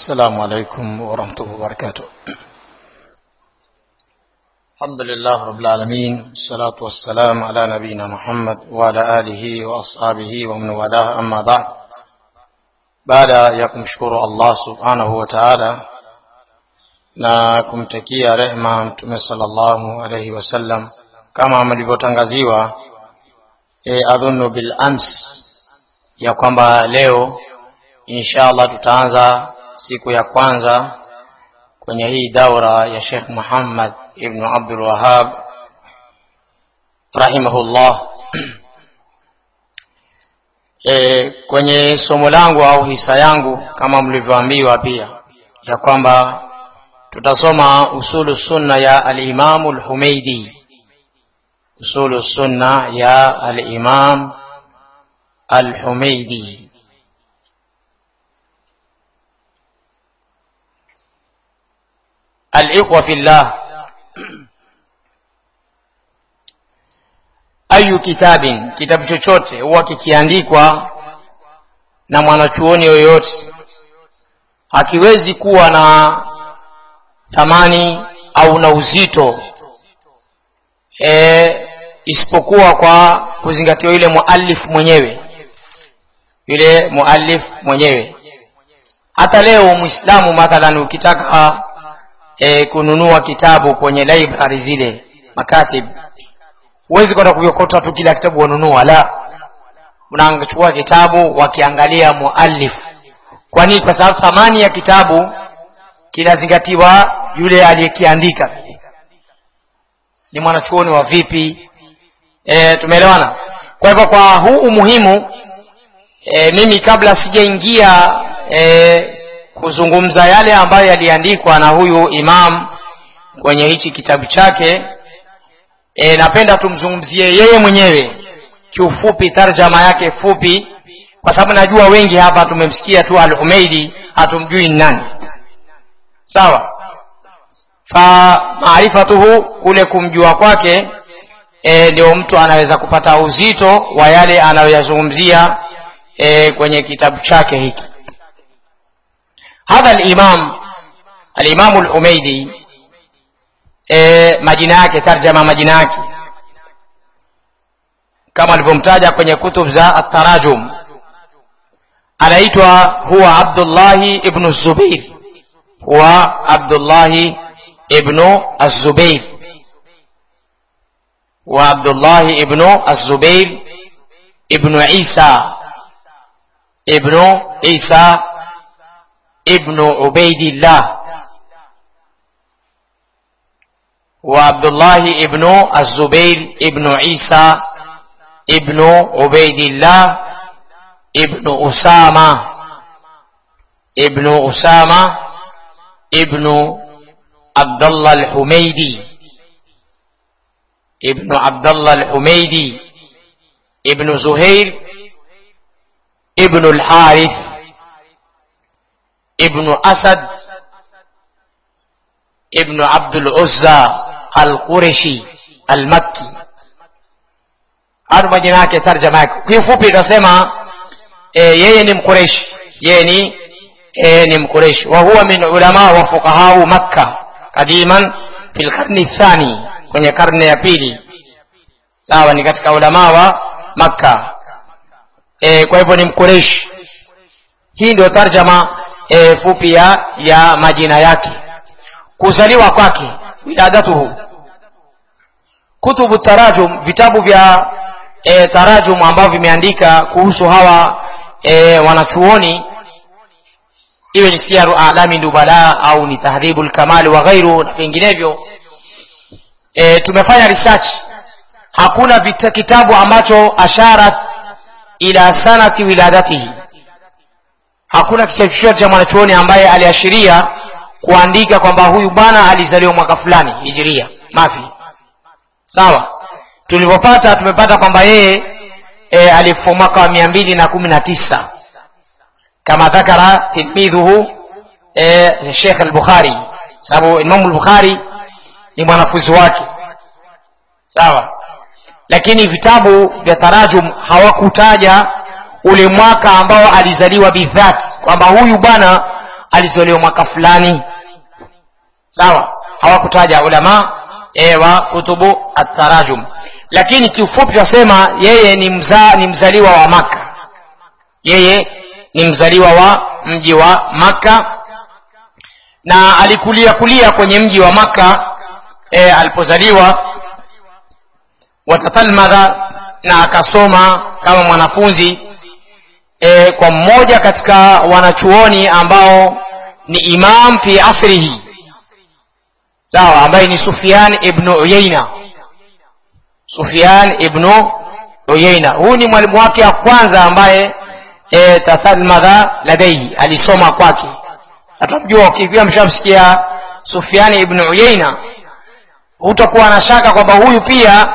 السلام عليكم ورحمة الله وبركاته الحمد لله رب العالمين الصلاة والسلام على نبينا محمد وعلى آله وأصحابه ومن والاه أما بعد بعد ya kumshukuru Allah subhanahu wa ta'ala na kumtakia rehma mtume sallallahu alayhi wasallam kama mlivyotangaziwa e, adhunnu bil ams ya kwamba leo insha Allah tutaanza siku ya kwanza kwenye hii daura ya Sheikh Muhammad ibn Abdul Wahhab rahimahullah. E, kwenye somo langu au hisa yangu kama mlivyoambiwa pia ya kwamba tutasoma usulu sunna ya al-Imam al-Humaidi usulu sunna ya al-Imam al-Humaidi al-ikhwa fillah ayu kitabin kitabu chochote. Huwa kikiandikwa na mwanachuoni yoyote. Hakiwezi kuwa na thamani au na uzito e, isipokuwa kwa kuzingatiwa yule muallif mwenyewe. Yule muallif mwenyewe. Hata leo muislamu mathalan ukitaka e, kununua kitabu kwenye library zile makatib. Huwezi kwenda kuokota tu kila kitabu wanunua la. Unachukua kitabu wakiangalia muallif. Kwa nini? Kwa sababu thamani ya kitabu kinazingatiwa yule aliyekiandika. Ni mwanachuoni wa vipi? E, tumeelewana? Kwa hivyo kwa huu umuhimu e, mimi kabla sijaingia e, kuzungumza yale ambayo yaliandikwa na huyu imam kwenye hichi kitabu chake. E, napenda tumzungumzie yeye mwenyewe. Kiufupi tarjama yake fupi kwa sababu najua wengi hapa tumemsikia tu al umeidi hatumjui ni nani. Sawa? Fa maarifatuhu kule kumjua kwake e, ndio mtu anaweza kupata uzito wa yale anayoyazungumzia e, kwenye kitabu chake hiki hadha al-imam al-imam al-Humeidi e, majina yake tarjama majina yake kama alivyomtaja kwenye kutub za at-tarajum anaitwa huwa Abdullah ibn Zubair huwa Abdullah ibn Az-Zubair wa Abdullah ibn Az-Zubair ibn Isa ibn Isa ibn Ubaidillah وعبد الله ابن الزبير ابن عيسى ابن عبيد الله ابن أسامة ابن أسامة ابن عبد الله الحميدي ابن عبد الله الحميدي ابن زهير ابن الحارث ابن أسد ابن عبد العزة القرشي المكي. أربع جناك ترجمة كيف في دسمة إيه، يي نم قريش. يي نم قريش. وهو من علماء وفقهاء مكة. قديما في القرن الثاني كن يكرن يبيلي. سوا نكتك علماء مكة. إيه، كيف نم قريش. هندو ترجمة e, fupi ya, ya majina yake. Kuzaliwa kwake wiladatuhu kutubu tarajum vitabu vya e, tarajum ambavyo vimeandika kuhusu hawa e, wanachuoni. Iwe ni siaru alami nubala au ni tahdhibu lkamali wa ghairu na vinginevyo. E, tumefanya research. Hakuna vita, kitabu ambacho asharat ila sanati wiladatihi hakuna kitabu chochote cha mwanachuoni ambaye aliashiria kuandika kwamba huyu bwana alizaliwa mwaka fulani hijiria. Mafi. Sawa. Tulipopata tumepata kwamba yeye e, alikufa mwaka wa mia mbili na kumi na tisa. Kama dhakara tilmidhuhu e, Sheikh al-Bukhari. Sababu imamu lbukhari ni mwanafunzi wake. Sawa. Lakini vitabu vya tarajum hawakutaja ule mwaka ambao alizaliwa bidhati kwamba huyu bwana alizaliwa mwaka fulani. Sawa? Hawakutaja ulama ewa wa kutubu atarajum lakini kiufupi wasema yeye ni, mza, ni mzaliwa wa maka yeye ni mzaliwa wa mji wa maka na alikulia kulia kwenye mji wa maka e, alipozaliwa. Watatalmadha na akasoma kama mwanafunzi e, kwa mmoja katika wanachuoni ambao ni imam fi asrihi. Sawa ambaye ni sufyan ibnu uyaina sufyan ibnu uyaina huyu ni mwalimu wake wa kwanza ambaye e, tathalmadha ladaihi alisoma kwake. Atamjua ukipia mshamsikia Sufyan ibnu uyaina hutakuwa na shaka kwamba huyu pia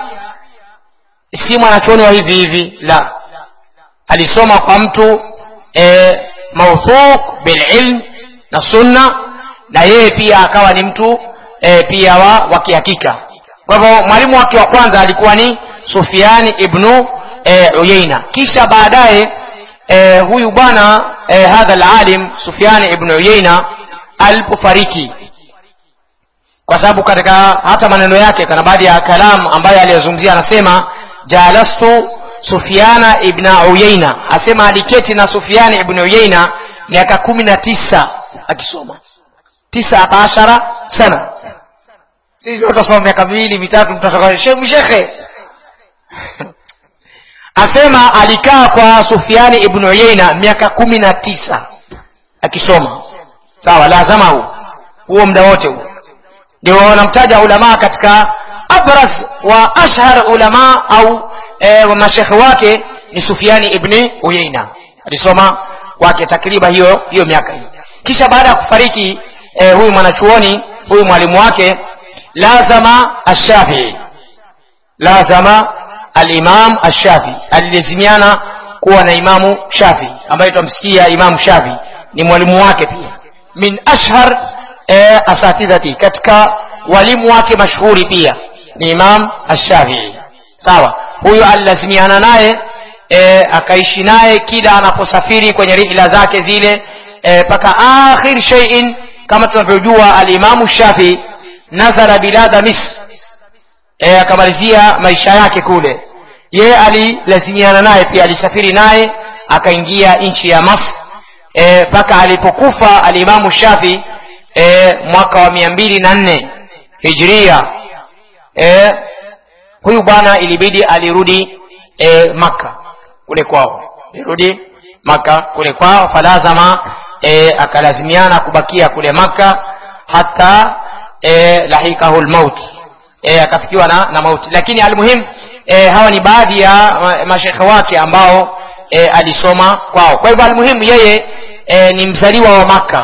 si mwanachuoni wa hivi hivi. La alisoma kwa mtu e, mauthuq bililm na sunna na yeye pia akawa ni mtu e, pia wa, wa kihakika. Kwa hivyo mwalimu wake wa kwanza alikuwa ni sufiani ibnu e, uyaina kisha baadaye e, huyu bwana e, hadha alalim sufiani ibnu uyaina alipofariki. Kwa sababu katika hata maneno yake kana baadhi ya kalam ambayo aliyozungumzia anasema jalastu sufiana ibn uyaina asema aliketi na Sufiana ibn uyaina miaka kumi na tisa. Akisoma. Tisa ashara sana. Sisi tutasoma miaka miwili mitatu mtoto shekhe asema alikaa kwa sufiani ibn uyaina miaka kumi na tisa. Akisoma. Sawa lazama huo. Huo muda wote huo. Ndio wanamtaja ulama katika abras wa ashhar ulama au e, wa mashekhe wake ni sufiani ibni uyaina alisoma kwake takriban hiyo hiyo miaka hii kisha baada ya kufariki e, huyu mwanachuoni huyu mwalimu wake lazama ashafii lazama alimam ashafi alilazimiana kuwa na imamu shafi ambaye tutamsikia imamu shafi. Ni mwalimu wake pia. Min ashhar e, asatidhati katika walimu wake mashuhuri pia ni imam ashafii sawa huyu alilazimiana naye e, akaishi naye kila anaposafiri kwenye rihla zake zile mpaka e, akhir sheiin kama tunavyojua alimamu shafii nazara bilada misr e, akamalizia maisha yake kule. Ye alilazimiana naye pia alisafiri naye akaingia nchi ya masr mpaka e, alipokufa alimamu shafi e, mwaka wa mia mbili na nne hijria. E, huyu bwana ilibidi alirudi e, maka kule kwao. Alirudi maka kule kwao falazama e, akalazimiana kubakia kule maka hata e, lahikahu lmaut e, akafikiwa na, na mauti. Lakini almuhimu e, hawa ni baadhi ya mashekhe wake ambao e, alisoma kwao. Kwa hivyo almuhimu yeye e, ni mzaliwa wa maka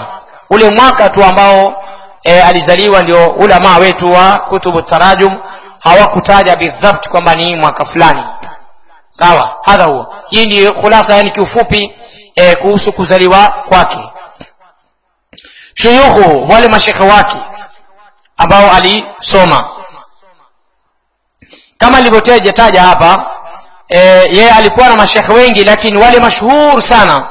ule mwaka tu ambao e, alizaliwa ndio ulamaa wetu wa kutubu tarajum hawakutaja bidhabt kwamba ni mwaka fulani. Sawa hadha huo. Hii ndio khulasa yani kiufupi e, kuhusu kuzaliwa kwake. Shuyukhu wale mashekhe wake ambao alisoma. Kama alivyotejataja hapa e, yeye alikuwa na mashekhe wengi lakini wale mashuhur sana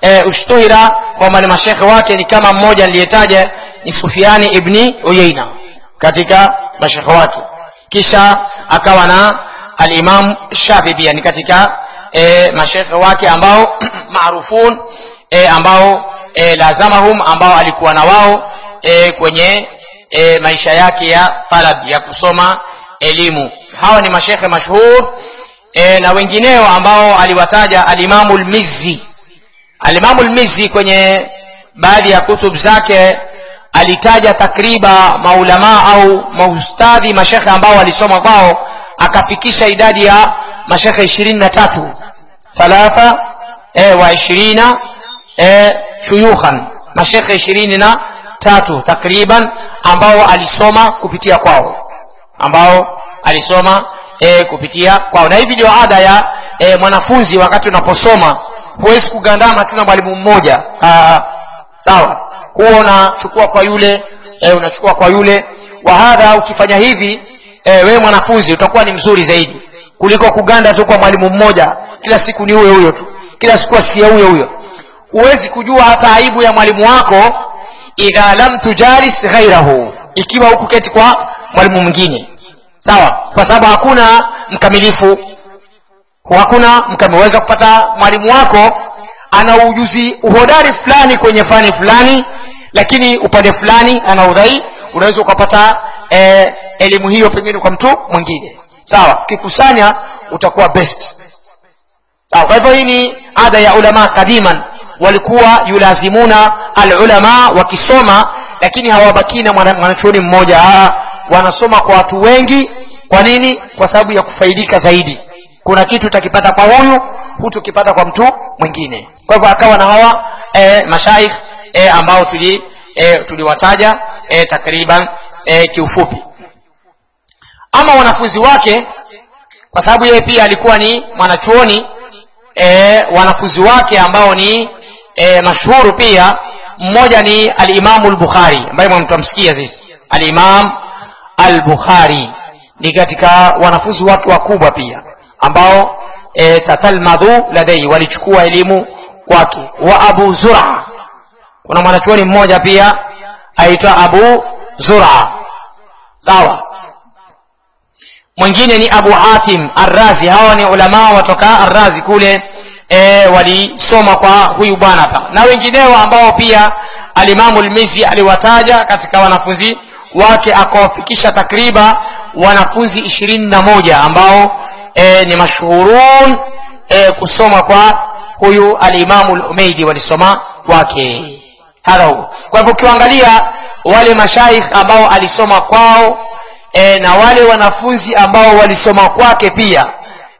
e, ushtuhira kwamba ni mashekhe wake ni kama mmoja aliyetaja ni sufiani ibni uyaina katika mashekhe wake kisha akawa na alimam shafi pia. Ni katika e, mashekhe wake ambao maarufun e, ambao e, lazamahum ambao alikuwa na wao e, kwenye e, maisha yake ya talab ya kusoma elimu. Hawa ni mashekhe mashhur e, na wengineo ambao aliwataja alimamu lmizi alimamu lmizzi kwenye baadhi ya kutub zake alitaja takriba maulamaa au maustadhi mashekhe ambao walisoma kwao akafikisha idadi ya mashekhe ishirini na tatu. Thalatha e, wa ishirina e, shuyukhan. Mashekhe ishirini na tatu takriban ambao alisoma kupitia kwao. Ambao alisoma e, kupitia kwao. Na hivi ndio ada ya e, mwanafunzi wakati unaposoma huwezi kugandama tu na mwalimu mmoja. Sawa sawa huwa unachukua kwa yule e, unachukua kwa yule. Wa hadha ukifanya hivi e, wewe mwanafunzi utakuwa ni mzuri zaidi. Kuliko kuganda tu kwa mwalimu mmoja. Kila siku ni huyo huyo tu. Kila siku asikia huyo huyo. Huwezi kujua hata aibu ya mwalimu wako idha lam tujalis ghairahu ikiwa hukuketi kwa mwalimu mwingine. Sawa? Kwa sababu hakuna mkamilifu. Hakuna mkamiliweza kupata mwalimu wako ana ujuzi uhodari fulani kwenye fani fulani lakini upande fulani ana udhai unaweza ukapata eh, elimu hiyo pengine kwa mtu mwingine. Sawa kikusanya utakuwa best. Sawa kwa hivyo hii ni ada ya ulama kadiman walikuwa yulazimuna alulama wakisoma lakini hawabakii na mwanachuoni mmoja. Aa, wanasoma kwa watu wengi. Kwa nini? Kwa sababu ya kufaidika zaidi. Kuna kitu utakipata kwa huyu hutukipata kwa mtu mwingine. Kwa hivyo akawa na hawa e, mashaikh e, ambao tuli e, tuliwataja e, takriban e, kiufupi. Ama wanafunzi wake kwa sababu yeye pia alikuwa ni mwanachuoni e, wanafunzi wake ambao ni e, mashuhuru pia mmoja ni alimamu lbukhari ambaye mtamsikia sisi alimam al-bukhari. Ni katika wanafunzi wake wakubwa pia ambao e, tatalmadhu ladai walichukua elimu kwake. Wa abu zura kuna mwanachuoni mmoja pia aitwa abu zura. Sawa. Mwingine ni abu hatim arrazi. Hawa ni ulamaa watoka arrazi kule e, walisoma kwa huyu bwana hapa. Na wengineo ambao pia alimamu lmizi aliwataja katika wanafunzi wake akawafikisha takriban wanafunzi ishirini na moja ambao e, ni mashuhurun e, kusoma kwa huyu alimamu lumeidi walisoma kwake hadha huo kwa hivyo ukiangalia wale mashaikh ambao alisoma kwao e, na wale wanafunzi ambao walisoma kwake pia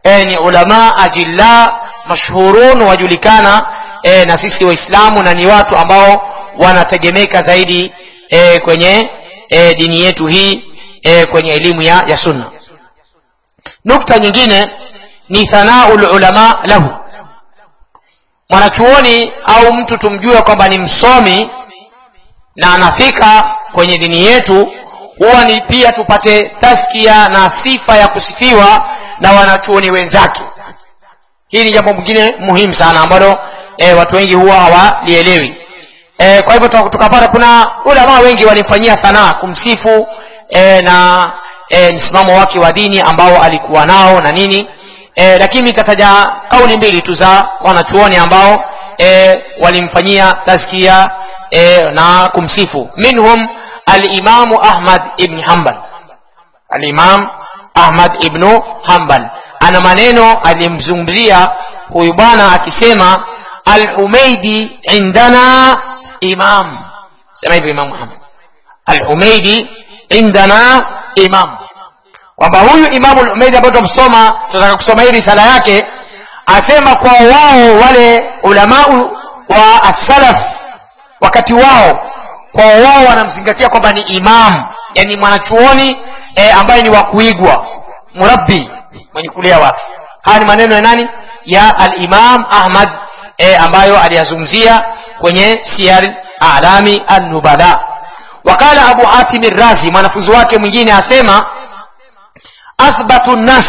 e, ni ulama ajilla mashhurun wajulikana e, na sisi waislamu na ni watu ambao wanategemeka zaidi e, kwenye e, dini yetu hii e, kwenye elimu ya, ya sunna. Nukta nyingine ni thanaul ulama lahu mwanachuoni au mtu tumjue kwamba ni msomi na anafika kwenye dini yetu huwa ni pia tupate taskia na sifa ya kusifiwa na wanachuoni wenzake. Hii ni jambo mwingine muhimu sana ambalo e, watu wengi huwa hawalielewi. E, kwa hivyo tukapata kuna ulamaa wengi walimfanyia thanaa kumsifu e, na e, msimamo wake wa dini ambao alikuwa nao na nini e, lakini nitataja kauli mbili tu za wanachuoni ambao e, walimfanyia taskia e, na kumsifu minhum alimamu ahmad ibni hambal alimam ahmad ibnu hambal ana maneno alimzungumzia huyu bwana akisema alhumeidi indana imam sema hivyo imam muhammad alhumeidi indana imam kwamba huyu imamu lhumeidi ambayo tumsoma tunataka kusoma hii risala yake asema kwa wao wale ulamau wa asalaf wakati wao kwa wao wanamzingatia kwamba ni imam yani mwanachuoni e, ambaye ni wa kuigwa murabbi mwenye kulea watu. Haya ni maneno ya nani? Ya alimam ahmad e, ambayo aliyazungumzia kwenye siyar alami annubala. Wakala abu hatim razi mwanafunzi wake mwingine asema athbatu nas.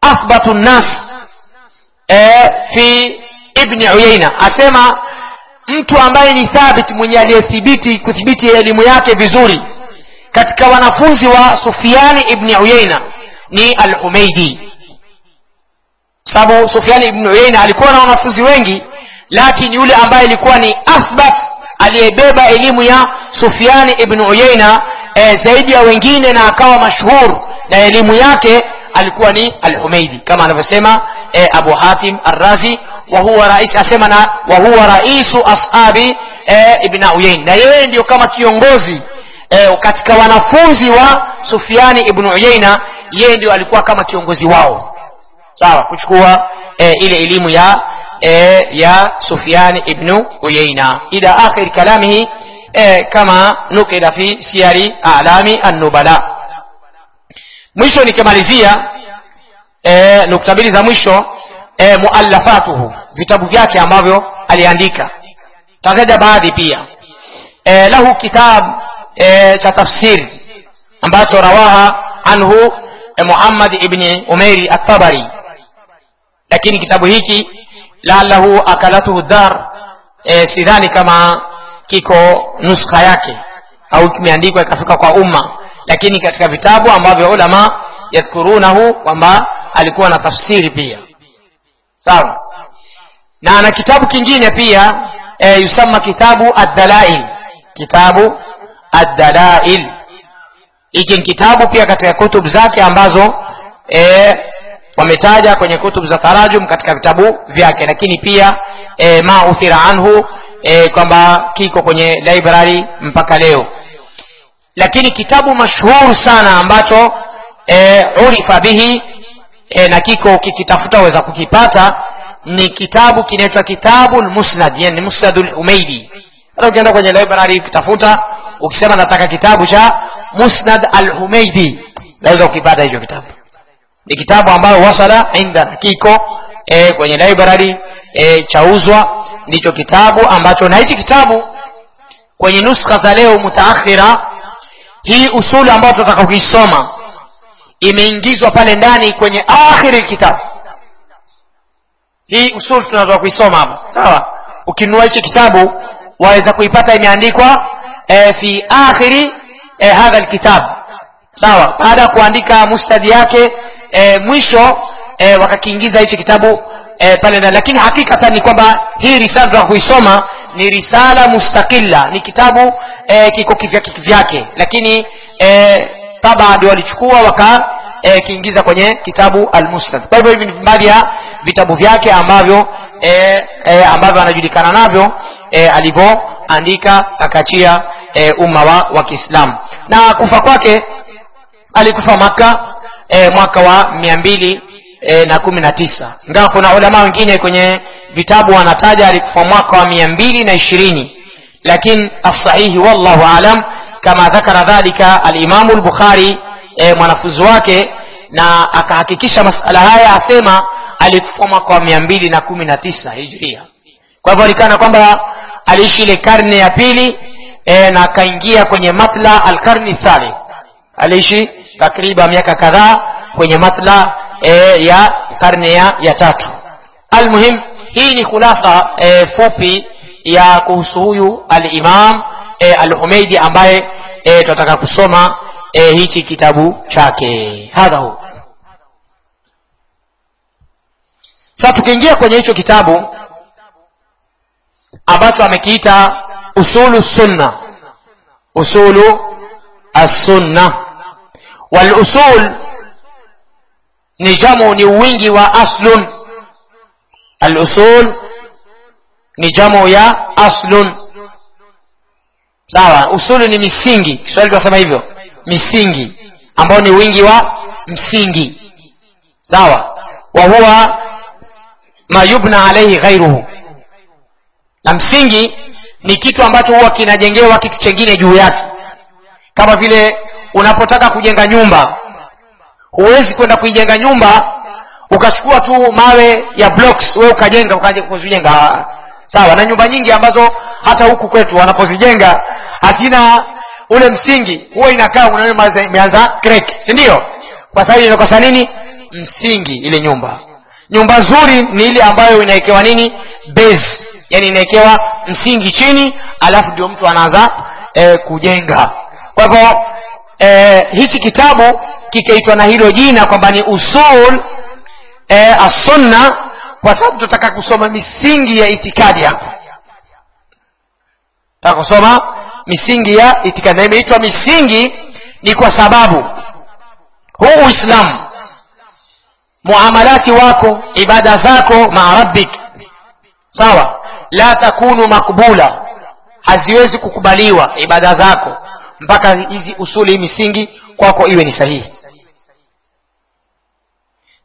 Athbatu nas. E, fi ibni uyaina asema mtu ambaye ni thabit mwenye aliyethibiti kuthibiti elimu yake vizuri katika wanafunzi wa sufiani ibni uyaina ni al-humeidi sababu sufiani ibn uyaina alikuwa na wanafunzi wengi lakini yule ambaye alikuwa ni athbat aliyebeba elimu ya sufiani ibn uyaina e, zaidi ya wengine na akawa mashhur. Na elimu yake alikuwa ni al-humeidi kama anavyosema e, abu hatim arrazi wa huwa rais asema na wa huwa raisu ashabi e, ibn uyain na yeye ndio kama kiongozi e, katika wanafunzi wa sufiani ibn uyaina yeye ndio alikuwa kama kiongozi wao. Sawa kuchukua e, ile elimu ya e, ya Sufyan ibn uyaina ila akhir kalamihi e, kama nukila fi siyari a'lami annubala. Mwisho nikimalizia eh, nukta mbili za mwisho eh, muallafatuhu vitabu vyake ambavyo aliandika. Tataja baadhi pia? Eh, lahu kitab eh, cha tafsiri ambacho rawaha anhu eh, Muhammad ibn Umairi at-Tabari. Lakini kitabu hiki laallahu akalatuhu dar eh, sidhani kama kiko nuskha yake au kimeandikwa ikafika kwa umma. Lakini katika vitabu ambavyo ulama yadhkurunahu kwamba alikuwa na tafsiri pia. Sawa? Na ana kitabu kingine pia e, yusama kitabu addalail. Kitabu addalail. Hiki ni kitabu pia katika kutubu zake ambazo e, wametaja kwenye kutub za tarajum katika vitabu vyake. Lakini pia e, ma uthira anhu e, kwamba kiko kwenye library mpaka leo. Lakini kitabu mashuhuru sana ambacho e, urifa bihi e, na kiko kikitafuta uweza kukipata ni kitabu kinaitwa kitabu lmusnad yani musnad lumeidi hata ukienda kwenye library ukitafuta ukisema nataka kitabu cha musnad al-humeidi naweza ukipata hicho kitabu. Ni kitabu ambayo wasala indana kiko e, kwenye library e, chauzwa ndicho kitabu ambacho na hichi kitabu kwenye nuskha za leo mutaakhira hii usulu ambayo tunataka kuisoma imeingizwa pale ndani kwenye akhiri kitabu. Hii usulu tunataka kuisoma hapa sawa? Ukinunua hichi kitabu waweza kuipata imeandikwa e, fi akhiri e, hadha alkitab. Sawa? Baada ya kuandika mustadi yake e, mwisho e, wakakiingiza hichi kitabu e, pale ndani. Lakini hakikatan ni kwamba hii risala tunataka kuisoma ni risala mustakilla ni kitabu e, kiko kivyake kivyake lakini e, tabadi walichukua waka e, kiingiza kwenye kitabu almusnad kwa hivyo hivi ni baadhi ya vitabu vyake ambavyo e, e, ambavyo anajulikana navyo e, alivyoandika akachia e, umma wa, wa kiislamu. Na kufa kwake alikufa maka e, mwaka wa mia mbili e, na kumi na tisa. Ingawa kuna ulama wengine kwenye vitabu wanataja alikufa mwaka wa mia mbili na ishirini lakini asahihi wallahu alam kama dhakara dhalika alimamu lbukhari e, mwanafunzi wake na akahakikisha masala haya asema alikufa mwaka wa mia mbili na kumi na tisa hijria. Kwa hivyo alikana kwamba aliishi ile karne ya pili e, na akaingia kwenye matla alkarni thalith aliishi takriban miaka kadhaa kwenye matla e, ya karne ya, ya tatu. Almuhim hii ni khulasa e, fupi ya kuhusu huyu alimam e, alhumeidi ambaye e, tunataka kusoma e, hichi kitabu chake. Hadha hu. Sasa tukiingia kwenye hicho kitabu ambacho amekiita usulu sunna. Usulu assunna. Walusul ni jamu ni wingi wa aslun. Alusul ni jamu ya aslun. Sawa usulu ni misingi. Kiswahili tunasema hivyo misingi ambao ni wingi wa msingi. Sawa wa huwa ma yubna alaihi ghairuhu na msingi ni kitu ambacho huwa kinajengewa kitu chengine juu yake. Kama vile unapotaka kujenga nyumba huwezi kwenda kuijenga nyumba ukachukua tu mawe ya blocks wewe ukajenga ukajenga sawa na nyumba nyingi ambazo hata huku kwetu wanapozijenga hazina ule msingi. Huwa inakaa unaona imeanza crack si ndio? Kwa sababu inakosa nini? Msingi ile nyumba. Nyumba nzuri ni ile ambayo inawekewa nini? Base. Yani inawekewa msingi chini alafu ndio mtu anaanza e, kujenga. Kwa hivyo e, hichi kitabu kikaitwa na hilo jina kwamba ni usul e, assunna kwa sababu tutaka kusoma misingi ya itikadi hapo. Taka misingi ya itikadi. Na imeitwa misingi ni kwa sababu huu uislamu muamalati wako ibada zako maa rabbik sawa? La takunu makbula haziwezi kukubaliwa ibada zako mpaka hizi usuli misingi kwako iwe ni sahihi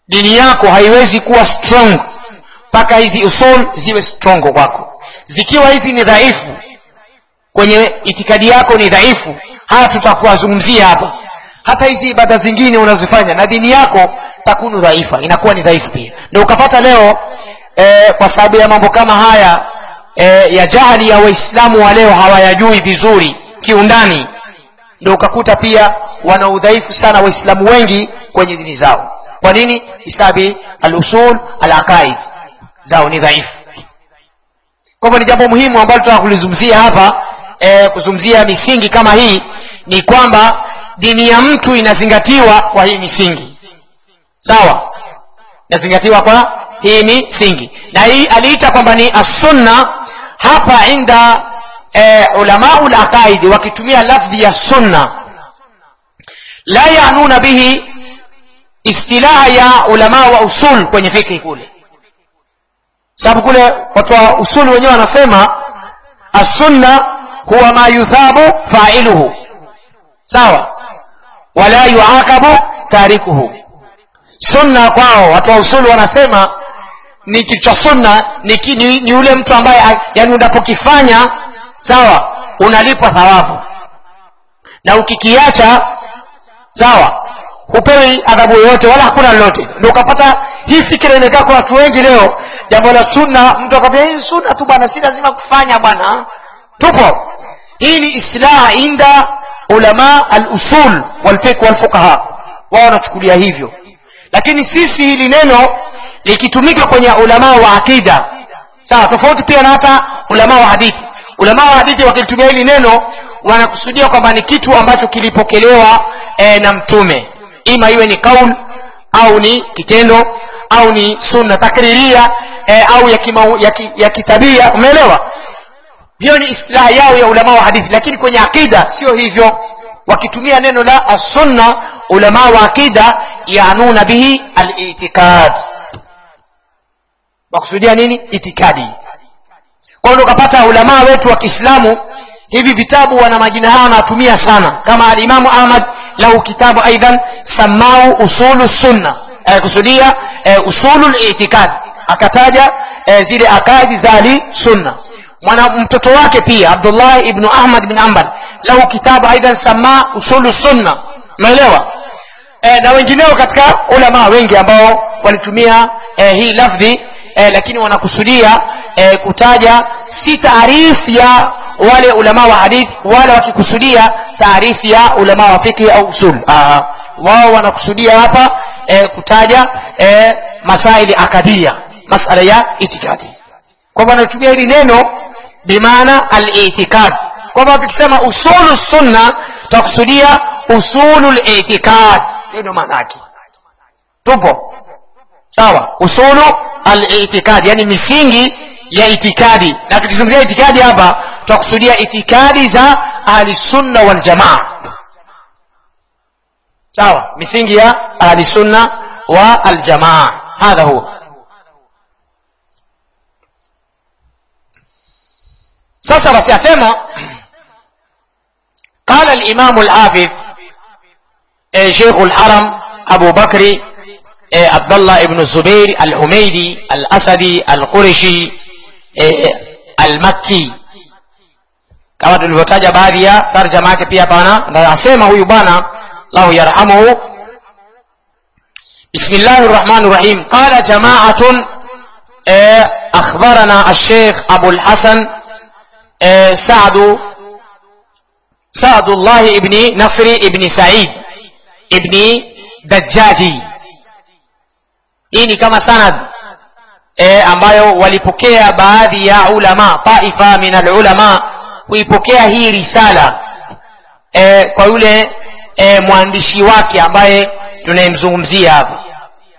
dini yako haiwezi kuwa strong mpaka hizi usul ziwe strong kwako. Zikiwa hizi ni dhaifu kwenye itikadi yako ni dhaifu haya tutakuwazungumzia hapa. Hata hizi ibada zingine unazofanya na dini yako takunu dhaifa inakuwa ni dhaifu pia. Na ukapata leo e, kwa sababu ya mambo kama haya e, ya jahali ya waislamu wa leo hawayajui vizuri kiundani ndio ukakuta pia wana udhaifu sana waislamu wengi kwenye dini zao kwa nini? Hisabi alusul alaqaid. Zao ni dhaifu. Kwa hivyo ni jambo muhimu ambalo tunataka kulizungumzia hapa e, kuzungumzia misingi kama hii ni kwamba dini ya mtu inazingatiwa kwa hii misingi. Sawa? Inazingatiwa kwa hii misingi. Na hii aliita kwamba ni assunna hapa inda e, ulamau laqaidi wakitumia lafdhi ya sunna. La yanuna bihi istilaha ya ulama wa usul kwenye fiki kule. Sababu kule watu wa usuli wenyewe wanasema assunna huwa ma yuthabu failuhu. Sawa? Wala yuakabu tarikuhu. Sunna kwao watu wa usuli wanasema ni kitu cha sunna ni, ni, ni yule mtu ambaye yani unapokifanya sawa unalipwa thawabu. Na ukikiacha sawa hupewi adhabu yoyote wala hakuna lolote. Ndio ukapata hii fikira imekaa kwa watu wengi leo jambo la sunna mtu akwambia hii sunna tu bwana si lazima kufanya bwana. Tupo. Hii ni islaha inda ulama al-usul wal-fiqh wal-fuqaha. Wao wanachukulia hivyo. Lakini sisi hili neno likitumika kwenye ulama wa akida. Sawa tofauti pia na hata ulama wa hadithi. Ulama wa hadithi wakilitumia hili neno wanakusudia kwamba ni kitu ambacho kilipokelewa e, na mtume ima iwe ni kaul au ni kitendo au ni sunna takriria e, au ya, kima, ya, ki, ya kitabia. Umeelewa? Hiyo ni islahi yao ya ulama wa hadithi. Lakini kwenye akida sio hivyo. Wakitumia neno la as-sunna ulama wa akida yanuna bihi al-i'tiqad. Wakusudia nini? Itikadi. Kwa hiyo ukapata ulama wetu wa Kiislamu hivi vitabu wana majina haya wanatumia sana. Kama al-Imam Ahmad kitabu aidan samau usulu sunna. Eh, kusudia eh, usulul i'tiqad akataja eh, zile akadi za sunna. Mwana mtoto wake pia Abdullah ibn Ahmad bin Hanbal lahu kitabu aidan sama usulu sunna. Umeelewa? E, na wengineo katika ulama wengi ambao walitumia e, hii lafdhi e, lakini wanakusudia e, kutaja si taarifu ya wale ulama wa hadith wala wakikusudia taarifu ya ulama wa fiqh au usul. Aa, wao wanakusudia hapa e, kutaja e, masaili akadia masala ya itikadi. Kwamba anatumia hili neno bimaana al-i'tikad kwamba tukisema usulu sunna tutakusudia usulul i'tikad hiyo ndio maana yake. Tupo? Sawa. Usulu al-i'tikad yani misingi ya itikadi. Na tukizungumzia itikadi hapa tutakusudia itikadi za ahli sunna wal jamaa sawa misingi ya ahli sunna wa al jamaa hadha huwa sasa basi asema قال الإمام الحافظ eh, شيخ الحرم أبو بكر eh, عبد الله بن الزبير الحميدي الأسدي القرشي eh, المكي kama tulivyotaja baadhi ya tarjama yake pia bana anasema huyu bwana lahu yarhamuhu بسم الله الرحمن الرحيم قال جماعة eh, أخبرنا الشيخ أبو الحسن eh, سعد سعد الله ابن نصر ابن سعيد ابن دجاجي hii ni kama sanad e, ambayo walipokea baadhi ya ulama taifa min alulama kuipokea hii risala e, kwa yule e, mwandishi wake ambaye tunayemzungumzia hapa.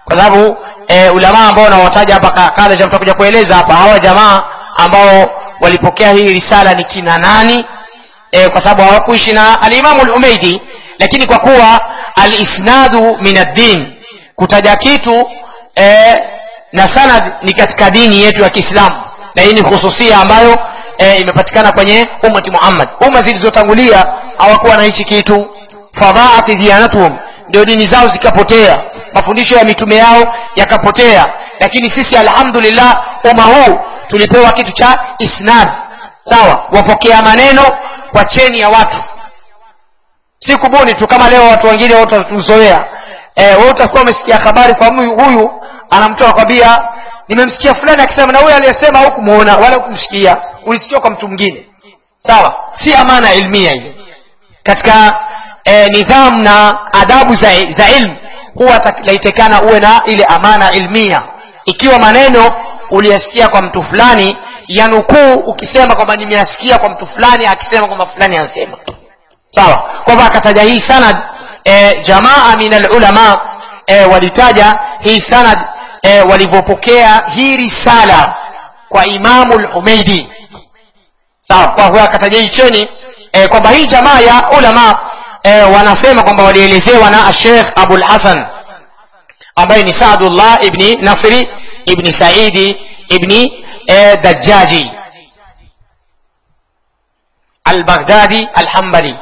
Kwa sababu e, ulama ambao nawataja hapa kadha tutakuja kueleza hapa hawa jamaa ambao walipokea hii risala ni kina nani? E, kwa sababu hawakuishi na alimamu al-Umaydi lakini kwa kuwa al-isnadu min ad-din kutaja kitu e, na sanad ni katika dini yetu ya Kiislamu na hii ni hususia ambayo e, imepatikana kwenye ummati Muhammad. Umma zilizotangulia hawakuwa na hichi kitu. Fadhaat diyanatuhum ndio dini zao zikapotea. Mafundisho ya mitume yao yakapotea. Lakini sisi alhamdulillah umma huu tulipewa kitu cha isnad. Sawa wapokea maneno kwa cheni ya watu. Si kubuni tu kama leo watu wengine wote watuzoea. eh wewe utakuwa umesikia habari kwa huyu anamtoa kwambia nimemsikia fulani akisema na huyo aliyesema hukumuona wala hukumsikia. Ulisikia kwa mtu mwingine. Sawa? Si amana ilmia hiyo katika eh, nidhamu na adabu za, za ilmu huwa laitekana uwe na ile amana ilmia. Ikiwa maneno uliyasikia kwa mtu fulani yanukuu ukisema kwamba nimeyasikia kwa mtu fulani akisema kwamba fulani anasema. Sawa? Kwa hivyo akataja hii sanad e, jamaa min alulama e, walitaja hii sanad e, walivyopokea hii risala kwa imamu lhumeidi sawa kwa hiyo akataja cheni e, kwamba hii jamaa ya ulama e, wanasema kwamba walielezewa na ashekh abulhasan ambaye ni saadullah ibni nasri ibni saidi ibni e, dajaji albaghdadi alhambali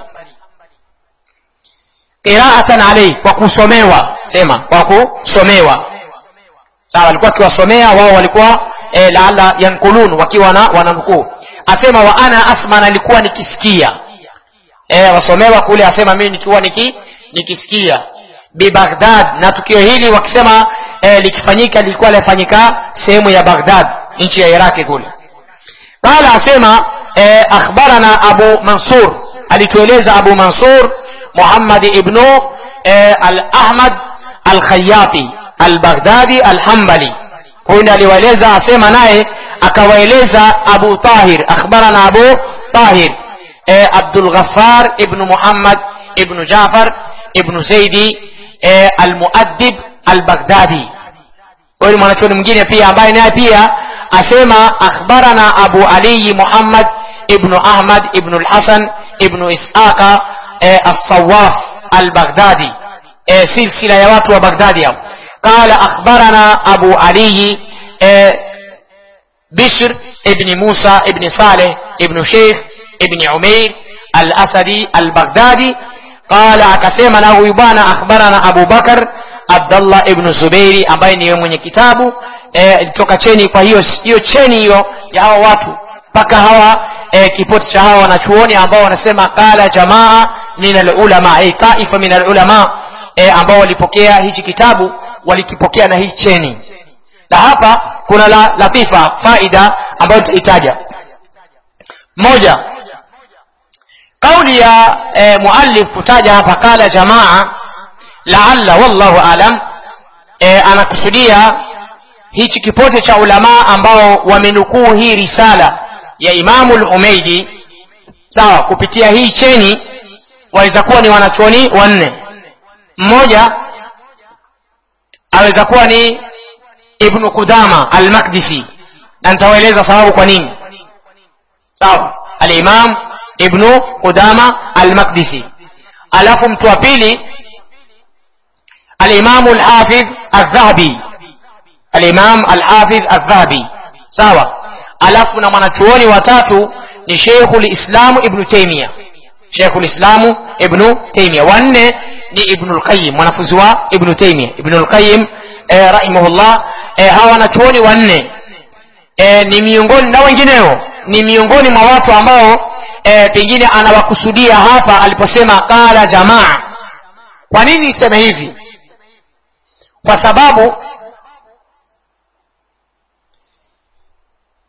qiraatan alayhi kwa kusomewa sema kwa kusomewa sawa alikuwa akiwasomea wao walikuwa e, laala yankulun wakiwa na wananukuu. Asema wa ana asma nalikuwa nikisikia. E, wasomewa kule asema mimi nikiwa niki, nikisikia. Bibaghdad na tukio hili wakisema e, likifanyika lilikuwa lafanyika sehemu ya baghdad nchi ya iraki kule. Qala asema e, akhbarana abu mansur. Alitueleza abu mansur muhammad ibnu e, al ahmad al khayati al baghdadi al hambali huyu aliwaeleza asema naye akawaeleza abu tahir akhbarana abu tahir e, abdul ghaffar ibnu muhammad ibnu jafar ibnu zaidi e, al muaddib al baghdadi huyu ni mwanachuoni mwingine pia ambaye naye pia asema akhbarana abu ali muhammad ibnu ahmad ibnu lhasan ibnu ishaqa e, alsawaf albaghdadi e, silsila ya watu wa baghdadi hao akhbarana abu ali e, bishr ibni musa ibni saleh ibnu sheikh ibni umair alasadi albaghdadi qala akasema na huyu bwana akhbarana abu bakar abdallah ibnu zubeiri ambaye niwe mwenye kitabu e, toka cheni kwa hiyo hiyo cheni hiyo ya hawa watu mpaka hawa e, kipoti cha hawa wanachuoni ambao wanasema qala jamaa min alulama ay taifa min alulama e, ambao walipokea hichi kitabu walikipokea na hii cheni. Na hapa kuna la, latifa faida ambayo tutaitaja. Moja kauli ya e, muallif kutaja hapa kala jamaa laalla wallahu alam e, anakusudia hichi kipote cha ulamaa ambao wamenukuu hii risala ya imamu lumeidi sawa kupitia hii cheni waweza kuwa ni wanachuoni wanne. Mmoja aweza kuwa ni ibnu qudama almakdisi na nitawaeleza sababu kwa nini sawa alimam ibnu qudama almakdisi alafu mtu wa pili alimamu lhafidh aldhahabi alimam alhafidh aldhahabi sawa alafu na mwanachuoni watatu ni sheikhu lislamu ibnu taimia sheikhu lislamu ibnu taimia wanne ni Ibn al-Qayyim mwanafunzi wa ibnu taimia al-Qayyim eh, rahimahullah eh, hawa wanachuoni wanne eh, ni miongoni na wengineo ni miongoni mwa watu ambao eh, pengine anawakusudia hapa aliposema qala jamaa. Kwa nini niseme hivi? Kwa sababu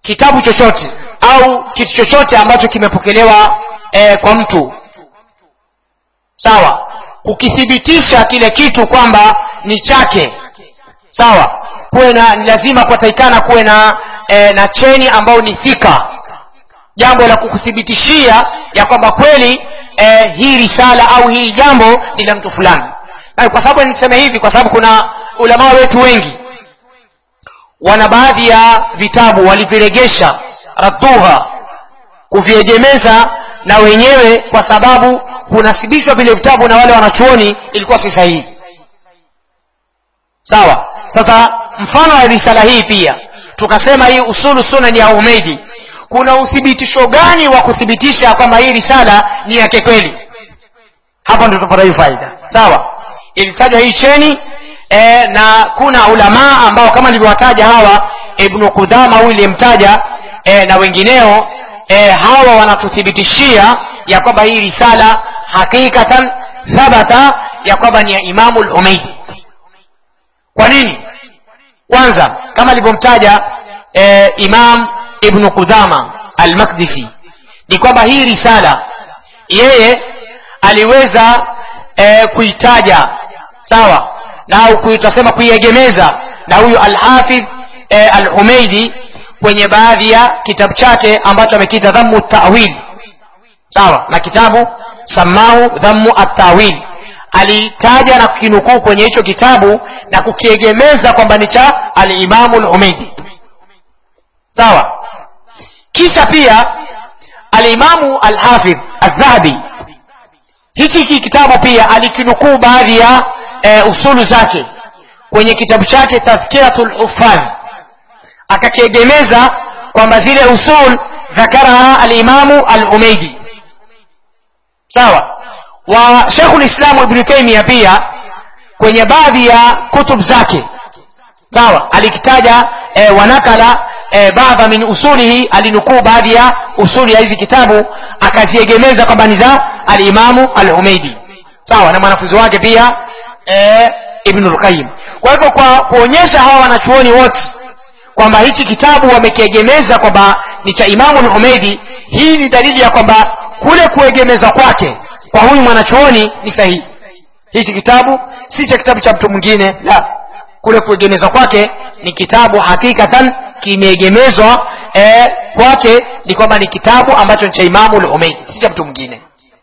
kitabu chochote au kitu chochote ambacho kimepokelewa e, kwa mtu sawa kukithibitisha kile kitu kwamba ni chake. Sawa? Kuwe na ni lazima kupatikana kuwe na e, na cheni ambayo ni thika. Jambo la kukuthibitishia ya kwamba kweli e, hii risala au hii jambo ni la mtu fulani. Kwa sababu niseme hivi kwa sababu kuna ulamaa wetu wengi wana baadhi ya vitabu waliviregesha radduha kuviegemeza na wenyewe kwa sababu kunasibishwa vile vitabu na wale wanachuoni ilikuwa si sahihi. Sawa? Sasa mfano wa risala hii pia tukasema hii usulu sunan ya umeidi kuna uthibitisho gani wa kuthibitisha kwamba hii risala ni yake kweli hapa ndio tupata hii faida. Sawa? Ilitajwa hii cheni e, na kuna ulamaa ambao kama nilivyowataja hawa ibnu kudhama huyu iliyemtaja e, na wengineo e, hawa wanatuthibitishia ya kwamba hii risala hakikatan thabata ya kwamba ni ya imamu lhumeidi kwa nini? Kwanza kama alivyomtaja e, imam ibnu qudama almakdisi ni kwamba hii risala yeye aliweza e, kuitaja sawa na kuitasema kuiegemeza na huyu alhafidh e, alhumeidi kwenye baadhi ya kitabu chake ambacho amekiita dhammu tawil. Sawa? Na kitabu samahu dhammu atawil alitaja na kukinukuu kwenye hicho kitabu na kukiegemeza kwamba ni cha alimamu lumeidi sawa? Kisha pia alimamu alhafidh aldhahabi hichi kitabu pia alikinukuu baadhi ya e, usulu zake kwenye kitabu chake tadhkiratu lhufadh akakiegemeza kwamba zile usul dhakaraha alimamu alumeidi sawa? Wa shekhu lislamu ibnu taimia pia kwenye baadhi ya kutub zake. Sawa? Alikitaja e, wanakala e, baadha min usulihi alinukuu baadhi ya usuli ya hizi kitabu akaziegemeza kwamba ni za alimamu alhumeidi sawa? Na mwanafunzi wake pia e, Ibn al-Qayyim kwa hivyo kwa kuonyesha hawa wanachuoni wote kwamba hichi kitabu wamekiegemeza kwamba ni cha imamu lhumeidi hii ni dalili ya kwamba kule kuegemeza kwake kwa huyu mwanachuoni ni sahihi. Hichi kitabu si cha kitabu cha mtu mwingine la. Kule kuegemezwa kwake ni kitabu hakikatan kimeegemezwa eh, kwake ni kwamba ni kitabu ambacho ni cha imamu lhumeidi si cha mtu mwingine.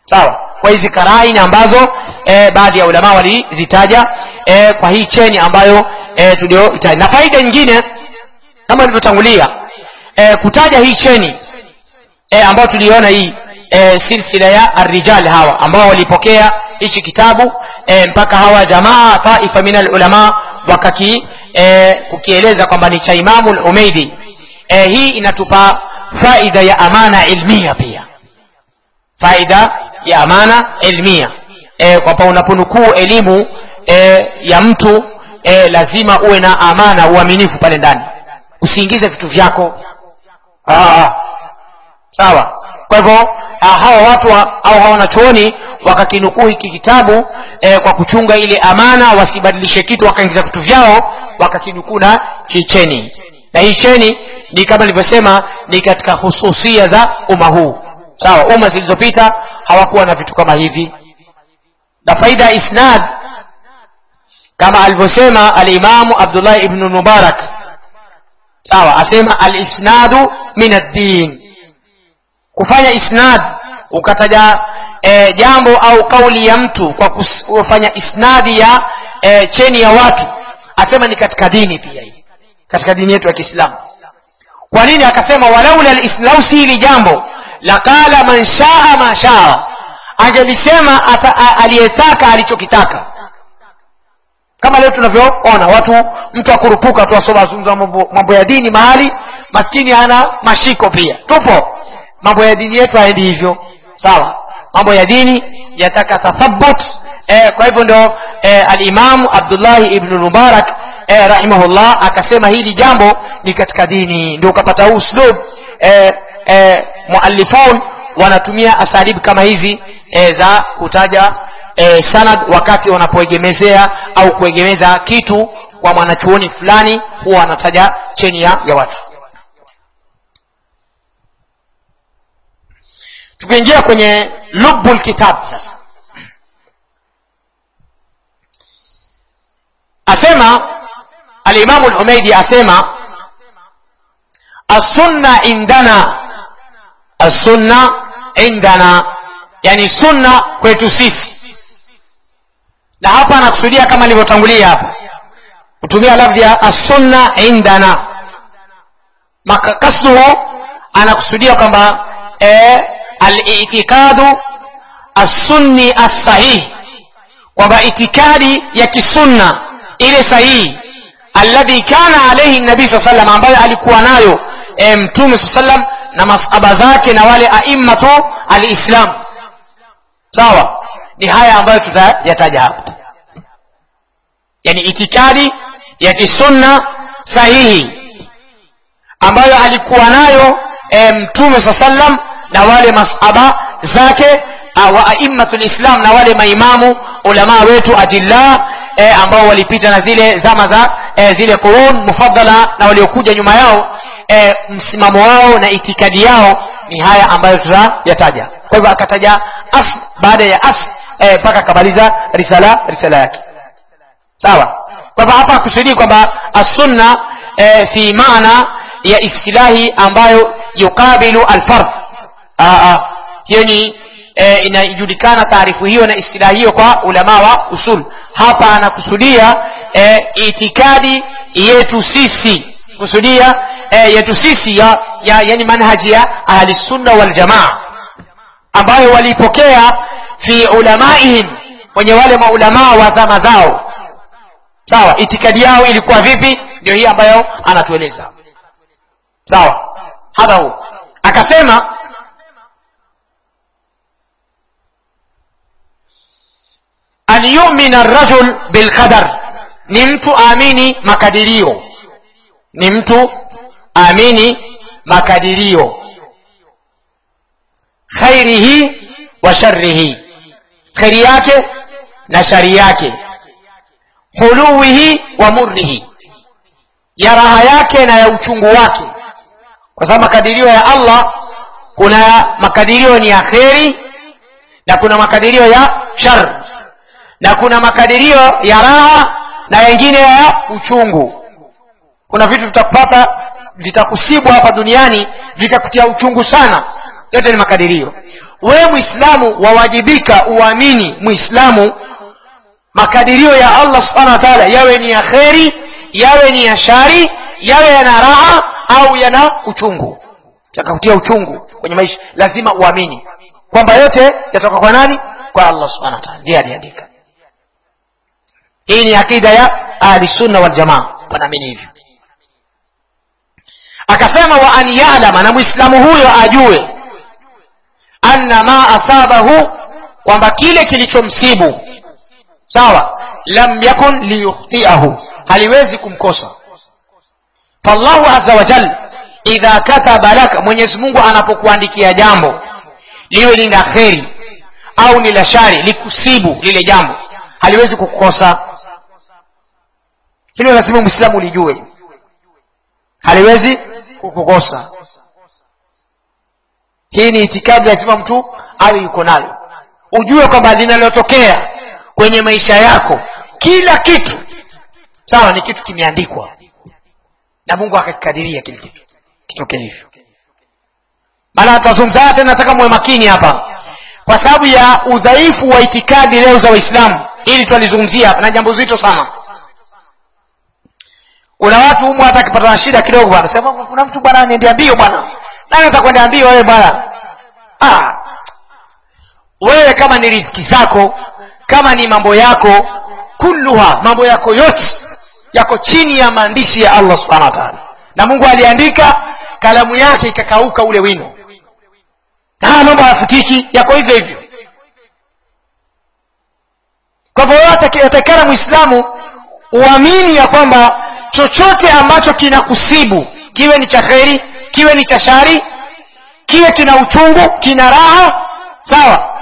Sawa? Kwa hizi karaini ambazo eh, baadhi ya ulama walizitaja eh, kwa hii cheni ambayo eh, tulioitaja. Na faida nyingine kama ilivyotangulia e, kutaja hii cheni e, ambayo tuliona hii e, silsila ya arrijal hawa ambao walipokea hichi kitabu e, mpaka hawa jamaa taifa min alulama wakaki e, kukieleza kwamba ni cha imamu lumeidi e, hii inatupa faida ya amana ilmia pia. Faida ya amana ilmia e, kwamba unaponukuu elimu e, ya mtu e, lazima uwe na amana uaminifu pale ndani usiingize vitu vyako. Aa, sawa. Kwa hivyo hawa watu wa, au hawa wanachuoni wakakinukuu hiki kitabu eh, kwa kuchunga ile amana wasibadilishe kitu wakaingiza vitu vyao wakakinukuu na hicheni na hii cheni ni kama nilivyosema ni katika hususia za umma huu. Sawa umma zilizopita hawakuwa na vitu kama hivi. Na faida ya isnad kama alivyosema alimamu abdullah ibnu mubarak sawa asema alisnadu min addin. Kufanya isnad ukataja e, jambo au kauli ya mtu kwa kufanya isnadi ya e, cheni ya watu asema ni katika dini pia hii katika dini yetu ya kiislamu. Kwa nini akasema walaula lau si hili jambo laqala man shaa ma shaa. Angelisema aliyetaka alichokitaka kama leo tunavyoona watu mtu akurupuka tu asoma azungumza mambo, mambo ya dini mahali maskini ana mashiko pia. Tupo. Mambo ya dini yetu haendi hivyo. Sawa. Mambo ya dini yataka tathabut eh, kwa hivyo ndio eh, alimamu abdullahi ibnu mubarak eh, rahimahullah akasema hili jambo ni katika dini. Ndio ukapata huu uslub eh, eh, muallifun wanatumia asalib kama hizi eh, za kutaja eh, sanad wakati wanapoegemezea au kuegemeza kitu kwa mwanachuoni fulani huwa wanataja cheni ya, ya watu. Tukiingia kwenye lubul kitab sasa. Asema alimamu lhumeidi asema assunna indana. Assunna indana. Yani sunna kwetu sisi na hapa anakusudia kama nilivyotangulia hapa. Kutumia lafdhi ya assunna indana. Makasduhu anakusudia kwamba e, alitikadu assunni assahihi kwamba itikadi ya kisunna ile sahihi alladhi kana alaihi nabii saa salam ambayo alikuwa nayo e, mtume saa salam na masaba zake na wale aimmatu alislam. Sawa ni haya ambayo tutayataja hapa yani itikadi ya kisunna sahihi ambayo alikuwa nayo e, mtume saa sallam na wale masaba zake wa aimmatul lislam na wale maimamu ulamaa wetu ajilla e, ambao walipita na zile zama za e, zile qurun mufadala na waliokuja nyuma yao e, msimamo wao na itikadi yao ni haya ambayo tutayataja kwa hivyo akataja asl baada ya as mpaka paka akamaliza risala risala yake. Sawa? Kwa hivyo hapa akusudii kwamba assunna eh, fi maana ya istilahi ambayo yukabilu alfard. Hiyo ni eh, inajulikana taarifu hiyo na istilahi hiyo kwa ulama wa usul. Hapa anakusudia eh, itikadi yetu sisi. Kusudia eh, yetu sisi ya, ya yani manhaji ya ahli sunna wal jamaa. Ambayo walipokea fi ulamaihim kwenye wale maulamaa wa zama zao. Sawa itikadi yao ilikuwa vipi? Ndio hii ambayo anatueleza. Sawa hadha huu akasema an yumina rajul bilqadar. Ni mtu aamini makadirio. Ni mtu aamini makadirio. Khairihi wa sharrihi kheri yake na shari yake. Huluwihi wa murrihi. Ya raha yake na ya uchungu wake. Kwa sababu makadirio ya allah kuna makadirio ni ya kheri na kuna makadirio ya shar. Na kuna makadirio ya raha na yengine ya uchungu. Kuna vitu vitakupata vitakusibwa hapa duniani vitakutia uchungu sana. Yote ni makadirio wewe muislamu wawajibika uamini muislamu. Makadirio ya allah subhanahu wa taala yawe ni ya kheri yawe ni ya shari yawe yana raha au yana uchungu. Yakakutia uchungu kwenye maisha. Lazima uamini kwamba yote yatoka kwa nani? Kwa allah subhanahu wa taala. Ndiye aliandika. Hii ni akida ya ahli sunna wal jamaa. Wanaamini hivyo. Akasema wa an yalama na mwislamu huyo ajue anna ma asabahu kwamba kile kilichomsibu. Sawa? Lam yakun liyukhtiahu. Haliwezi kumkosa. Fallahu aza wajal idha kataba laka mwenyezi mungu anapokuandikia jambo liwe ni la kheri au ni la shari likusibu lile jambo haliwezi kukosa hilo lazima mwislamu lijue. Haliwezi kukukosa hii ni itikadi lazima mtu awe yuko nayo ujue kwamba linalotokea kwenye maisha yako kila kitu sawa ni kitu kimeandikwa. Na mungu akakikadiria kile kitu kitokee hivyo. Maana tutazungumza tena nataka muwe makini hapa. Kwa sababu ya udhaifu wa itikadi leo za waislamu ili twalizungumzia hapa na jambo zito sana. Kuna watu humu hata akipata na shida kidogo bwana sema kuna mtu bwana aniendea mbio bwana nani atakwenda mbio wewe bwana? Ah. Wewe kama ni riziki zako kama ni mambo yako kulluha mambo yako yote yako chini ya maandishi ya allah subhanahu wa taala. Na mungu aliandika kalamu yake ikakauka ule wino. Na haya mambo hayafutiki yako hivyo hivyo. Kwa hivyo watakikana mwislamu uamini ya kwamba chochote ambacho kinakusibu kiwe ni cha kheri kiwe ni cha shari kiwe kina uchungu kina raha sawa?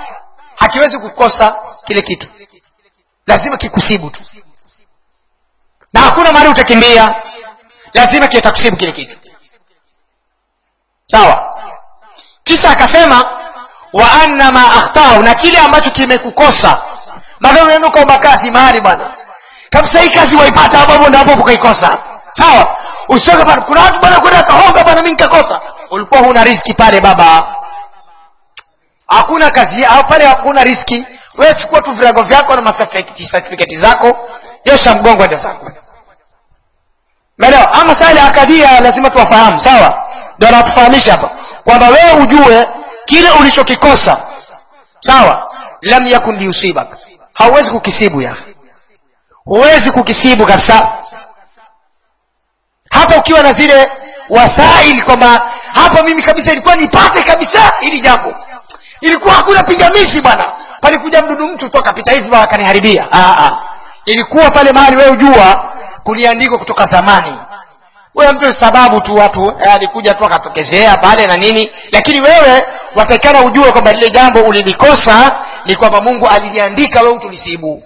Hakiwezi kukosa kile kitu. Lazima kikusibu tu. Na hakuna mahali utakimbia. Lazima kitakusibu kile kitu. Sawa? Kisha akasema wa anna ma akhtahu na kile ambacho kimekukosa. Madhara unaenda kwa kazi mahali bwana. Kabisa hii kazi waipata hapo ndio hapo ukaikosa. Sawa usioke bwana kuna watu bwana kwenda kahonga bwana mimi nikakosa ulikuwa huna riski pale baba. Hakuna kazi pale hakuna riski. Wewe chukua tu virago vyako na masertifiketi zako. Yosha mgongo ende zako Melewa, ama sala ya kadhia lazima tuwafahamu sawa? Ndio anatufahamisha hapa. Kwamba wewe ujue kile ulichokikosa sawa? Lam yakun liusibak hauwezi kukisibu ya. Huwezi kukisibu kabisa hata ukiwa na zile wasaili kwamba hapa mimi kabisa ilikuwa nipate kabisa hili jambo. Ilikuwa hakuna pingamizi bwana. Palikuja mdudu mtu toka pita hivi akaniharibia. Ilikuwa pale mahali wewe ujua kuliandikwa kutoka zamani. Wewe mtu sababu tu watu eh, alikuja tu akatokezea pale na nini. Lakini wewe watakana ujue kwamba lile jambo ulilikosa ni kwamba mungu aliliandika wewe utulisibu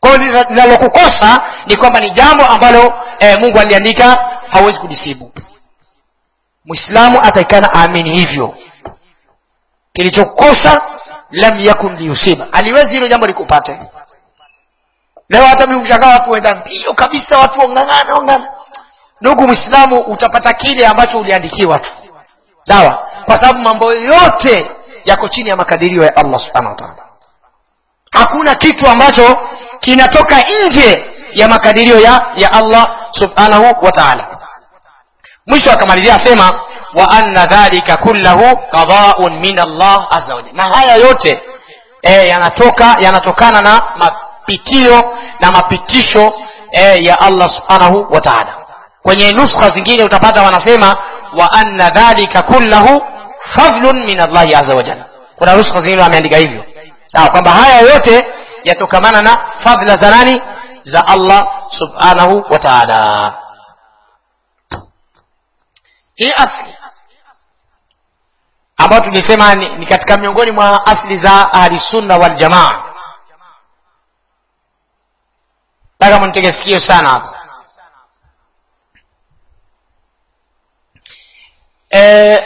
kwa hiyo linalokukosa ni kwamba ni jambo ambalo eh, mungu aliandika hawezi kujisibu mwislamu ataikana aamini hivyo. Kilichokosa lam yakun liusiba aliwezi hilo jambo likupate. Leo hata mimi kushangaa watu waenda mbio kabisa watu wang'ang'ana wang'ana ndugu mwislamu utapata kile ambacho uliandikiwa tu. Sawa? Kwa sababu mambo yote yako chini ya makadirio ya allah subhanahu wa taala. Hakuna kitu ambacho kinatoka nje ya makadirio ya, ya allah subhanahu wa taala. Mwisho akamalizia asema wa anna dhalika kullahu qadaun min allah azza wajal na haya yote e, yanatoka yanatokana na mapitio na mapitisho e, ya allah subhanahu wa taala. Kwenye nuskha zingine utapata wanasema wa anna dhalika kullahu fadlun min allahi azza wajal kuna nuskha zingine wameandika hivyo. Sawa kwamba haya yote yatokamana na fadhila za nani za allah subhanahu wa taala. Hii asli ambayo tulisema ni, ni katika miongoni mwa asli za ahlisunna waljamaa taka mnitege sikio sana hapa e,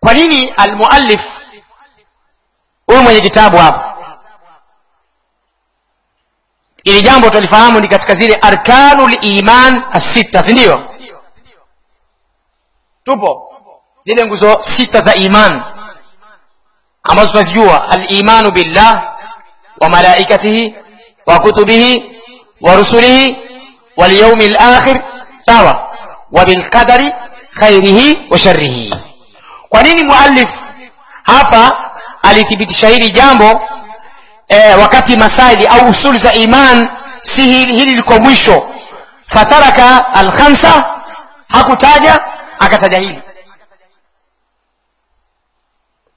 kwa nini almuallif huyu mwenye kitabu hapa ili jambo tulifahamu ni katika zile arkanu liman assita si ndio tupo zile nguzo sita za iman ambazo tunazijua alimanu billah wa malaikatihi wa kutubihi wa rusulihi walyaumi lakhir sawa wa bilqadari khairihi wa sharrihi kwa nini muallif hapa alithibitisha hili jambo e, wakati masaili au usuli za iman si hili, hili liko mwisho. Fataraka alkhamsa hakutaja akataja hili.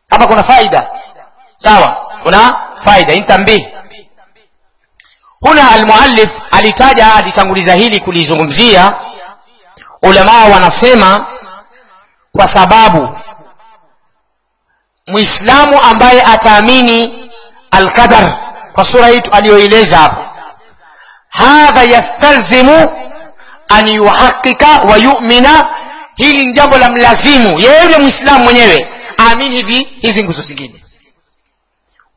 Hapa kuna faida sawa. Kuna faida intambii huna almuallif alitaja alitanguliza hili kulizungumzia. Ulamaa wanasema kwa sababu muislamu ambaye ataamini alqadar kwa sura hii aliyoeleza hapo. Hadha yastalzimu an yuhaqiqa wa yumina hili ni jambo la mlazimu yeye yule mwislamu mwenyewe aamini hivi hizi nguzo zingine.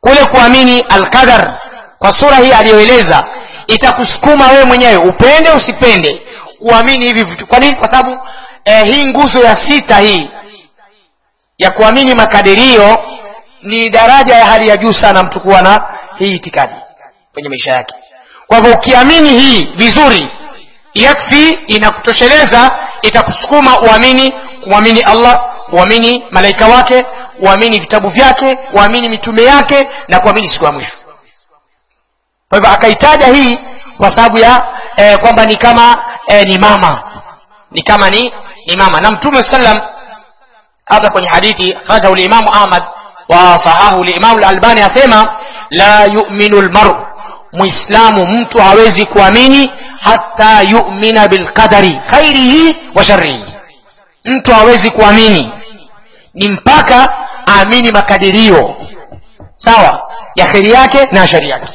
Kule kuamini alqadar kwa sura hii aliyoeleza itakusukuma wewe mwenyewe upende usipende kuamini hivi vitu. Kwa nini? Kwa sababu eh, hii nguzo ya sita hii ya kuamini makadirio ni daraja ya hali ya juu sana mtu kuwa na hii itikadi kwenye maisha yake. Kwa hivyo ukiamini hii vizuri yakfi inakutosheleza itakusukuma uamini kumwamini allah uamini malaika wake uamini vitabu vyake uamini mitume yake na kuamini siku ya mwisho. Kwa hivyo akaitaja hii kwa sababu ya eh, kwamba ni kama eh, ni mama. Ni kama ni ni mama. Na mtume salam hata kwenye hadithi akhrajahu limamu ahmad wa sahahu limamu lalbani asema la yuminu lmaru muislamu mtu hawezi kuamini hata yumina bilqadari khairihi wa sharihi mtu hawezi kuamini ni mpaka aamini makadirio. Sawa? Ya kheri yake na shari yake.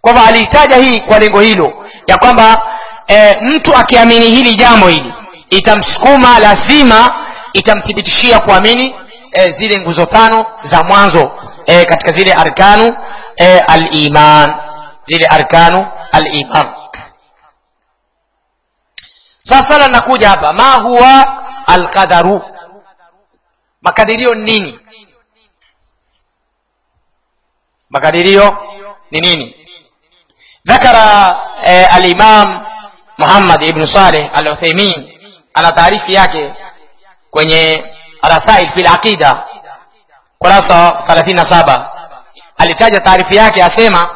Kwa hivyo aliitaja hii kwa lengo hilo ya kwamba e, mtu akiamini hili jambo hili itamsukuma lazima itamthibitishia kuamini e, zile nguzo tano za mwanzo e, katika zile arkanu e, aliman zile arkanu aliman sasa la nakuja hapa ma huwa alqadaru makadirio ni nini makadirio ni nini ذكر آه الإمام محمد ابن صالح العثيمين على تعريف yake kwenye rasail fil aqida kurasa 37 alitaja taarifu yake asema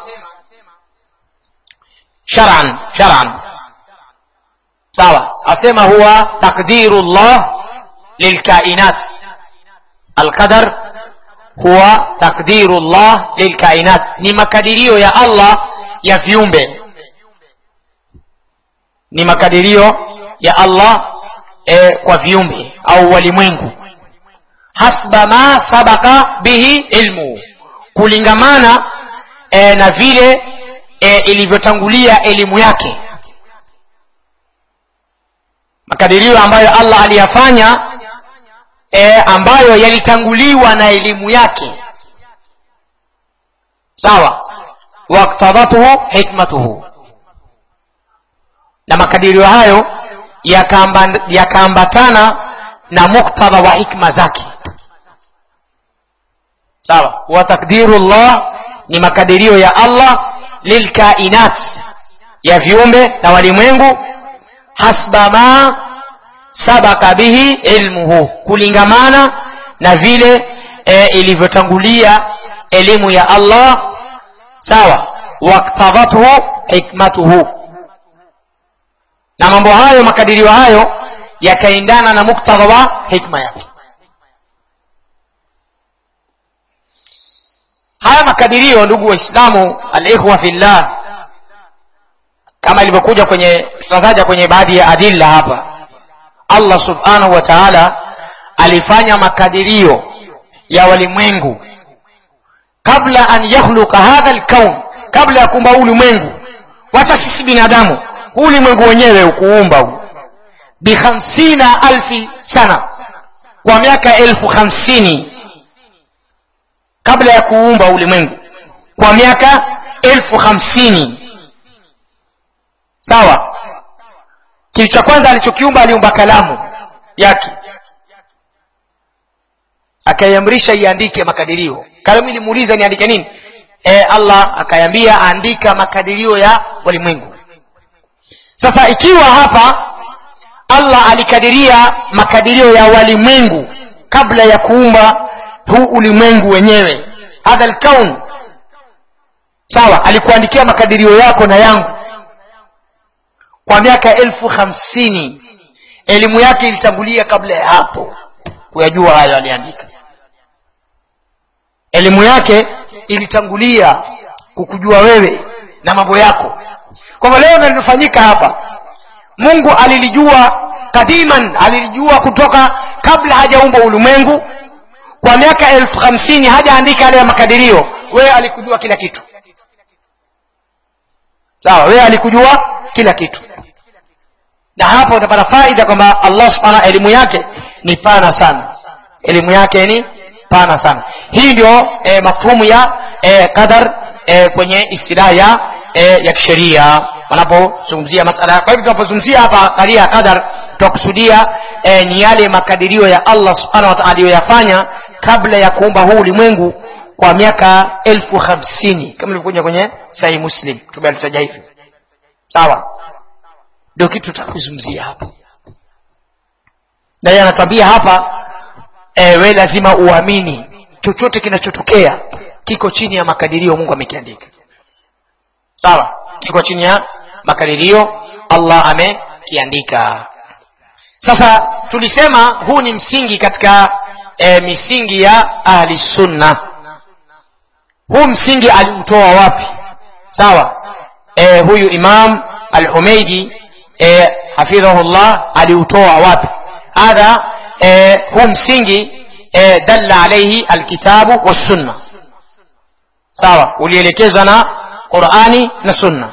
shar'an shar'an sawa asema huwa taqdirullah lilkainat alqadar huwa taqdirullah lilkainat ni makadirio ya Allah ya viumbe ni makadirio ya Allah e, kwa viumbe au walimwengu hasba ma sabaka bihi ilmu. Kulingamana e, na vile e, ilivyotangulia elimu yake. Makadirio ambayo Allah aliyafanya e, ambayo yalitanguliwa na elimu yake. Sawa. Waktadhathu hikmatuhu. Na makadirio hayo yakaambatana yakaambatana na muktadha wa hikma zake sawa. Wa takdiru llah ni makadirio ya allah lilkainat ya viumbe na walimwengu. Hasba ma sabaka bihi ilmuhu kulingamana na vile e, ilivyotangulia elimu ya allah. Sawa. Waktadhathu hikmatuhu. Na mambo hayo makadirio hayo yakaendana na muktadha wa hikma yake haya makadirio ndugu waislamu alikhwa fillah kama ilivyokuja kwenye tutataja kwenye baadhi ya adilla hapa. Allah subhanahu wa taala alifanya makadirio ya walimwengu kabla an yakhluqa hadha lkaun kabla ya kuumba ulimwengu. Wacha sisi binadamu huu ulimwengu wenyewe ukuumba bi5i sana. Kwa miaka elfu hamsini kabla ya kuumba ulimwengu kwa miaka elfu hamsini. Sawa? Kitu cha kwanza alichokiumba aliumba kalamu yake akaiamrisha iandike makadirio. Kalamu ilimuuliza niandike nini? E, allah akayambia andika makadirio ya walimwengu sasa ikiwa hapa allah alikadiria makadirio ya walimwengu kabla ya kuumba huu ulimwengu wenyewe. Hadha lkaun sawa alikuandikia makadirio yako na yangu. Kwa miaka elfu hamsini elimu yake ilitangulia kabla ya hapo kuyajua hayo aliandika. Elimu yake ilitangulia kukujua wewe na mambo yako. Kwamba leo nalilofanyika hapa. Mungu alilijua kadiman alilijua kutoka kabla hajaumba ulimwengu kwa miaka elfu hamsini hajaandika yale ya makadirio wewe alikujua kila kitu. Sawa wewe alikujua kila kitu. Na hapo utapata faida kwamba allah subhanahu elimu yake ni pana sana. Elimu yake ni pana sana. Hii ndio e, mafhumu ya e, qadar e, kwenye istilahi ya e, ya kisheria. Wanapozungumzia masala. Kwa hivyo tunapozungumzia hapa kalia qadar tutakusudia e, ni yale makadirio ya allah subhanahu wa taala aliyoyafanya kabla ya kuumba huu ulimwengu kwa miaka elfu hamsini. Kama ilivyokuja kwenye sahihi muslim tumealitaja hivyo. sawa? Ndio kitu tutakuzungumzia hapa. Na yeye anatwambia hapa e, we lazima uamini chochote kinachotokea kiko chini ya makadirio mungu amekiandika. Sawa? Kiko chini ya makadirio allah amekiandika. Sasa tulisema huu ni msingi katika misingi ya ahli sunna huu msingi aliutoa wapi sawa e, huyu imam al-humeidi e, hafidhahullah aliutoa wapi hadha e, huu msingi e, dalla alaihi alkitabu wassunna sawa ulielekezwa na qurani na sunna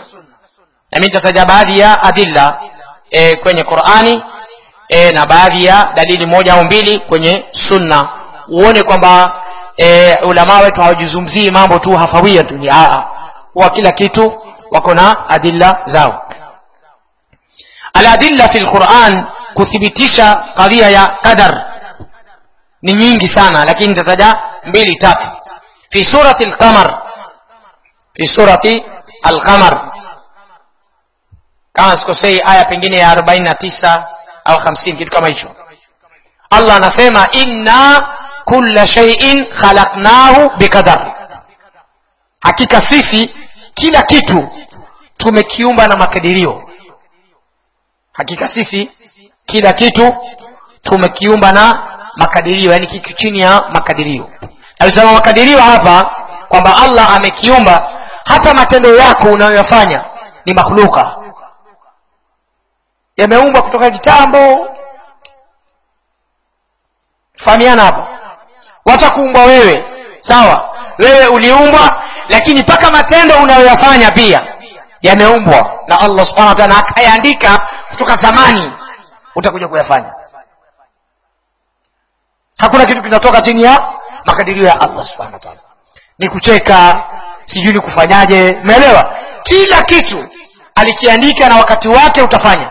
nami nitataja baadhi ya adilla e, kwenye qurani e, na baadhi ya dalili moja au mbili kwenye sunna. Uone kwamba e, ulamaa wetu hawajizumzii mambo tu hafawia tu. Ni aa huwa kila kitu wako na adilla zao. Aladilla fi lquran kuthibitisha kadhia ya qadar ni nyingi sana lakini nitataja mbili tatu. Fi surati alqamar fi surati alqamar. Kama sikosei aya pengine ya 49 au 50 kitu kama hicho. Allah anasema inna kulla shay'in khalaqnahu biqadar hakika sisi kila kitu tumekiumba na makadirio. Hakika sisi kila kitu tumekiumba na makadirio yani kiko chini ya makadirio. Alisema makadirio hapa kwamba allah amekiumba hata matendo yako unayoyafanya ni makhluka yameumbwa kutoka kitambo. Fahamiana hapo. Wacha kuumbwa wewe. Sawa. Wewe uliumbwa lakini mpaka matendo unayoyafanya pia yameumbwa na allah subhanahu wa taala. Akayaandika kutoka zamani utakuja kuyafanya. Hakuna kitu kinatoka chini ya makadirio ya allah subhanahu wa taala. Ni kucheka sijui ni kufanyaje umeelewa? Kila kitu alikiandika na wakati wake utafanya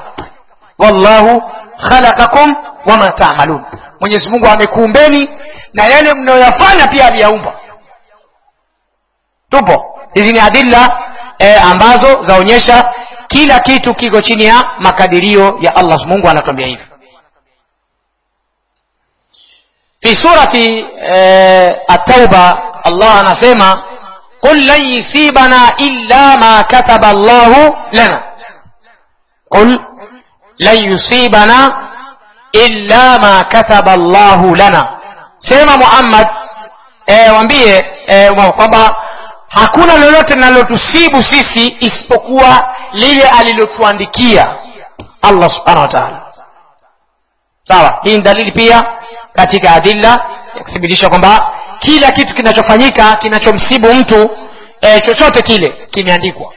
wallahu khalaqakum wama tamalun mwenyezi mungu amekuumbeni na yale mnayoyafanya pia aliyaumba tupo hizi ni adilla e, ambazo zaonyesha kila kitu kiko chini ya makadirio ya allah mungu anatuambia hivi fi surati e, atauba allah anasema qul lan yusibana illa ma kataba llahu lana qul lan yusibana illa ma kataba llahu lana. Sema muhammad e, wambie e, kwamba hakuna lolote linalotusibu sisi isipokuwa lile alilotuandikia allah subhanahu wa taala. Sawa hii ni dalili pia katika adilla ya kuthibitisha kwamba kila kitu kinachofanyika kinachomsibu mtu e, chochote kile kimeandikwa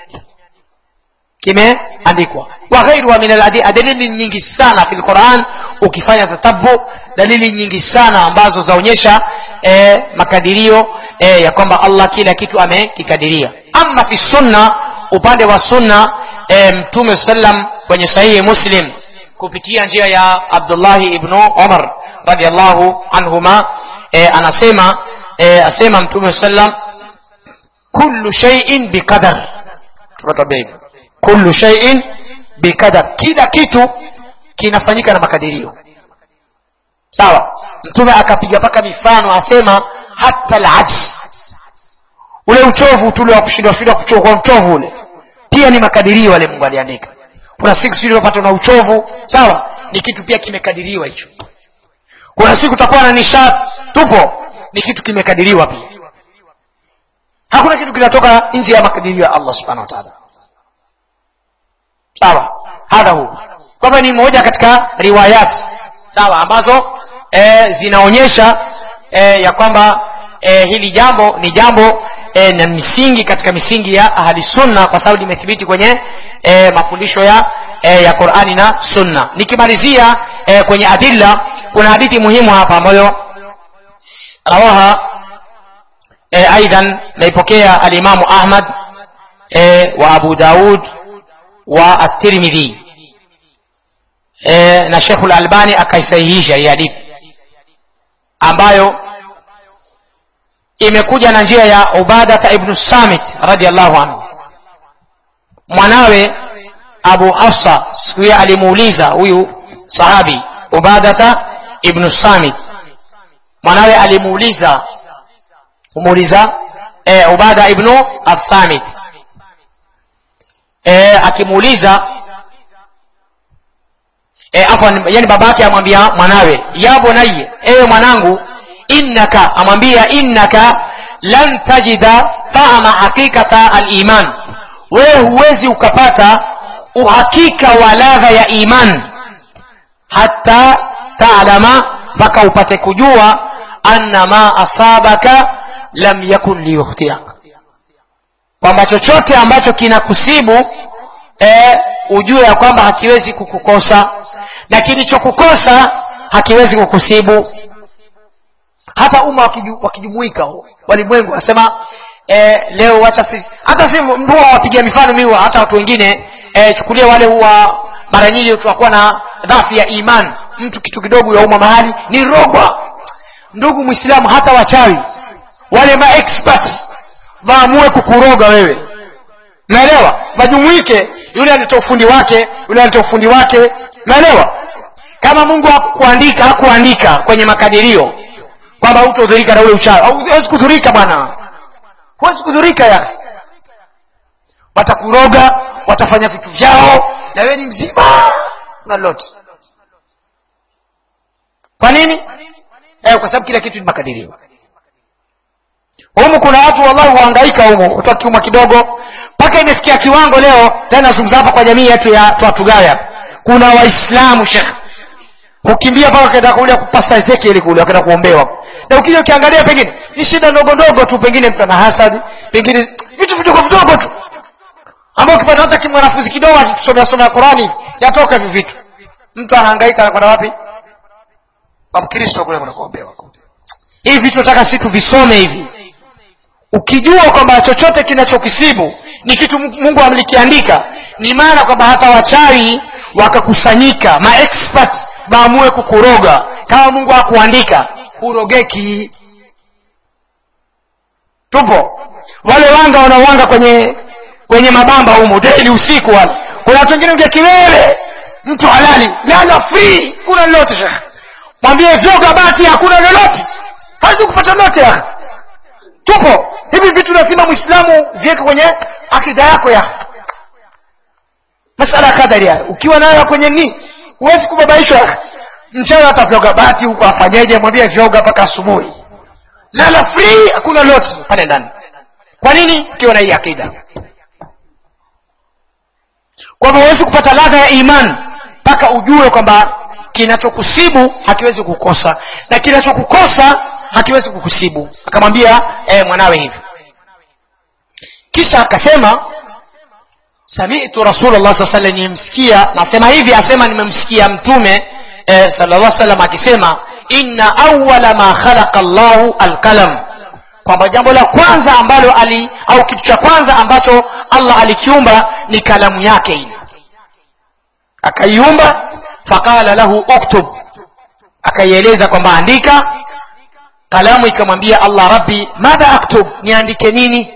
kimeandikwa. Wa ghairuha min aladi dalili nyingi sana fi lquran ukifanya tatabu dalili nyingi sana ambazo zaonyesha e, makadirio e, ya kwamba allah kila kitu amekikadiria. Ama fi sunna upande wa sunna e, mtume sallam kwenye sahihi muslim kupitia njia ya abdullahi ibnu umar radiallahu anhuma e, anasema e, asema mtume sallam kullu shay'in biqadar tunatabia hivyo kullu shay'in bikadar, kila kitu kinafanyika na makadirio. Sawa? Mtume akapiga paka mifano asema hata alajz. Ule uchovu tule wa kushindwa shindwa kwa mchovu ule. Pia ni makadirio wale mungu aliandika. Kuna siku sisi unapata na uchovu sawa? Ni kitu pia kimekadiriwa hicho. Kuna siku utakuwa na nishati tupo. Ni kitu kimekadiriwa pia. Hakuna kitu kinatoka nje ya makadirio ya allah subhanahu wa taala sawa. Hadha huu kwamba ni moja katika riwayat sawa ambazo e, zinaonyesha e, ya kwamba e, hili jambo ni jambo e, na misingi katika misingi ya ahli sunna kwa sababu limethibiti kwenye e, mafundisho ya e, ya qurani na sunna. Nikimalizia e, kwenye adilla kuna hadithi muhimu hapa ambayo rawaha e, aidan naipokea alimamu ahmad e, wa abu daud at-tirmidhi e, na shekhu lalbani akaisahihisha hii hadithi ambayo imekuja na njia ya ubadata ibnu samit radiallahu anhu mwanawe abu hafsa siku hiyo alimuuliza huyu sahabi ubadata ibnu samit mwanawe alimuuliza kumuuliza e, ubada ibnu assamit e, akimuuliza e, afwan yani babake amwambia mwanawe ya bunayya ewe mwanangu innaka amwambia innaka lan tajida taama hakikata aliman wewe huwezi ukapata uhakika wa ladha ya iman hata taalama mpaka upate kujua anna ma asabaka lam yakun liyukhtiak kwamba chochote ambacho kinakusibu e, ujue ya kwamba hakiwezi kukukosa. Na kilichokukosa hakiwezi kukusibu. Hata umma wakijumuika walimwengu wasema e, leo wacha sisi hata si mbua wapiga mifano miwa hata watu wengine e, chukulia wale huwa mara nyingi tunakuwa na dhafi ya iman. Mtu kitu kidogo ya umma mahali ni rogwa ndugu mwislamu hata wachawi wale maexpert waamue kukuroga wewe. Naelewa? Wajumuike yule alitoa ufundi wake yule alitoa ufundi wake. Naelewa? Kama mungu hakukuandika hakuandika kwenye makadirio kwamba hutodhurika na ule uchawi. Huwezi kudhurika bwana. Huwezi kudhurika ya. Watakuroga watafanya vitu vyao na wewe ni mzima. Na lote kwa nini? Eh, kwa sababu kila kitu ni makadirio humu kuna watu wallahi huangaika humu utakiuma kidogo. Mpaka imefikia kiwango leo tena nazungumza hapa kwa jamii yetu ya twatugaya. Kuna waislamu shekh hukimbia mpaka kaenda kule kupasa ezekieli kule wakaenda kuombewa. Na ukija ukiangalia pengine ni shida ndogo ndogo tu pengine mtu ana hasadi pengine vitu vidogo vidogo tu. Ambao ukipata hata kimwanafunzi kidogo akitusomea somea qurani yatoka hivi vitu. Mtu anahangaika anakwenda wapi? Kwa mkristo kule kuna kuombewa hivi vitu nataka si tuvisome hivi ukijua kwamba chochote kinachokisibu ni kitu mungu amlikiandika ni maana kwamba hata wachawi wakakusanyika maexpert waamue kukuroga. Kama mungu hakuandika hurogeki. Tupo. Wale wanga wanaowanga kwenye kwenye mabamba humo daily usiku wale. Kuna watu wengine ngia kiwele mtu halali. Lala free kuna lolote shekh mwambie vyoga bati hakuna lolote. Hawezi kupata lolote ya tupo. Hivi vitu lazima mwislamu viweke kwenye akida yako ya. Masala ya ukiwa nayo kwenye ni huwezi kubabaishwa. Mchana atavyoga bati huko afanyeje? Mwambie vyoga mpaka asubuhi. Lala free hakuna lolote pale ndani. Kwa nini? Ukiwa na hii akida. Kwa hivyo huwezi kupata ladha ya iman mpaka ujue kwamba kinachokusibu hakiwezi kukosa na kinachokukosa hakiwezi kukusibu. Akamwambia eh, mwanawe hivi. Kisha akasema samitu rasulullah saa salam nimemsikia. Nasema hivi asema nimemsikia mtume eh, sallallahu salam akisema inna awala ma khalaqa llahu alqalam kwamba jambo la kwanza ambalo ali au kitu cha kwanza ambacho allah alikiumba ni kalamu yake ile. Akaiumba faqala lahu uktub. Akaieleza kwamba andika kalamu ikamwambia allah rabbi madha aktub? Niandike nini?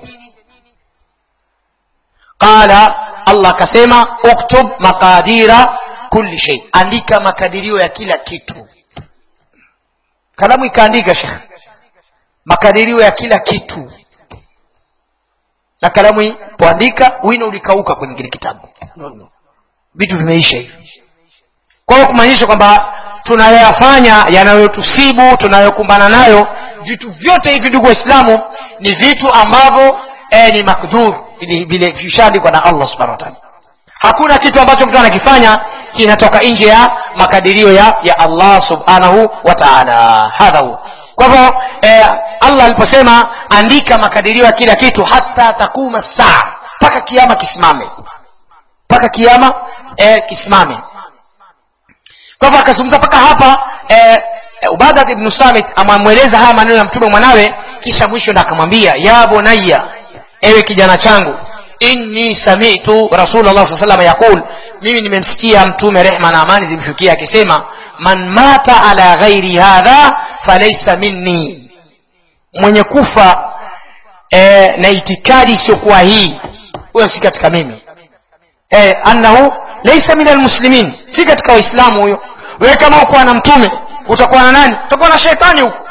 Qala allah akasema uktub maqadira kulli shay. Andika makadirio ya kila kitu. Kalamu ikaandika shekh makadirio ya kila kitu. Na kalamu ipoandika wino ulikauka kwenye kile kitabu. Vitu vimeisha hivi kwa hiyo kumaanisha kwamba tunayoyafanya yanayotusibu tunayokumbana nayo vitu vyote hivi ndugu waislamu ni vitu ambavyo eh, ni makdhur vile vishaandikwa na allah subhanahu wataala hakuna kitu ambacho mtu anakifanya kinatoka nje ya makadirio ya, ya allah subhanahu wa taala. Hadha huwa. Kwa hivyo eh, allah aliposema andika makadirio ya kila kitu hata takuma saa mpaka kiama kisimame. Mpaka kiama eh, kisimame kwa hivyo akazungumza mpaka hapa eh, ubadat ibnu samit amamweleza haya maneno ya mtume mwanawe kisha mwisho ndo akamwambia ya bunaya ewe kijana changu inni samitu rasulllah saa salam yaqul mimi nimemsikia mtume rehma na amani zimshukia akisema man mata ala ghairi hadha falaisa minni mwenye kufa e, na itikadi isiyokuwa hii huyo si katika mimi. E, annahu laisa min almuslimin si katika waislamu huyo wewe kama hukuwa na mtume utakuwa na nani? Utakuwa na shetani huko.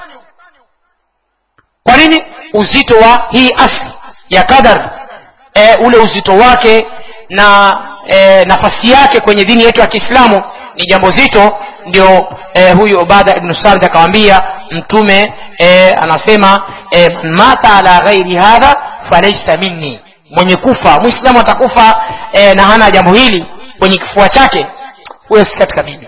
Kwa nini? Uzito wa hii asli ya qadar e, ule uzito wake na e, nafasi yake kwenye dini yetu ya kiislamu ni jambo zito. Ndio e, huyu ubada ibnu samit akamwambia mtume e, anasema e, mata ala ghairi hadha falaisa minni. Mwenye kufa mwislamu atakufa e, na hana jambo hili kwenye kifua chake. Huyo si katika mimi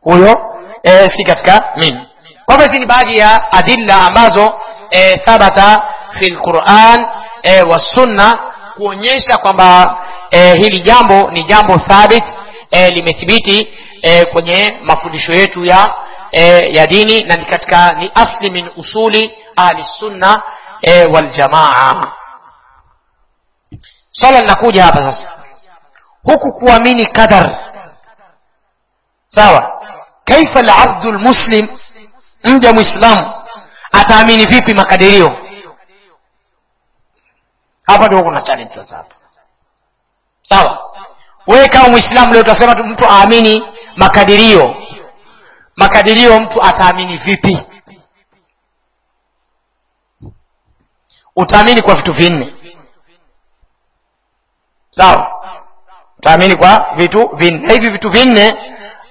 huyo? E, si katika mimi. Kwa hivyo hizi ni baadhi ya adilla ambazo e, thabata fi lquran e, wa sunna kuonyesha kwamba e, hili jambo ni jambo thabit e, limethibiti e, kwenye mafundisho yetu ya e, ya dini na ni katika ni asli min usuli ahli sunna e, waljamaa swala linakuja hapa sasa. Huku kuamini qadar sawa kaifa labdu lmuslim mja mwislamu ataamini vipi makadirio? Hapa ndio kuna challenge sasa hapa. Sawa? Wewe kama mwislamu leo utasema mtu aamini makadirio. Makadirio mtu ataamini vipi? Utaamini kwa vitu vinne. Sawa? Utaamini kwa vitu vinne. Hivi vitu vinne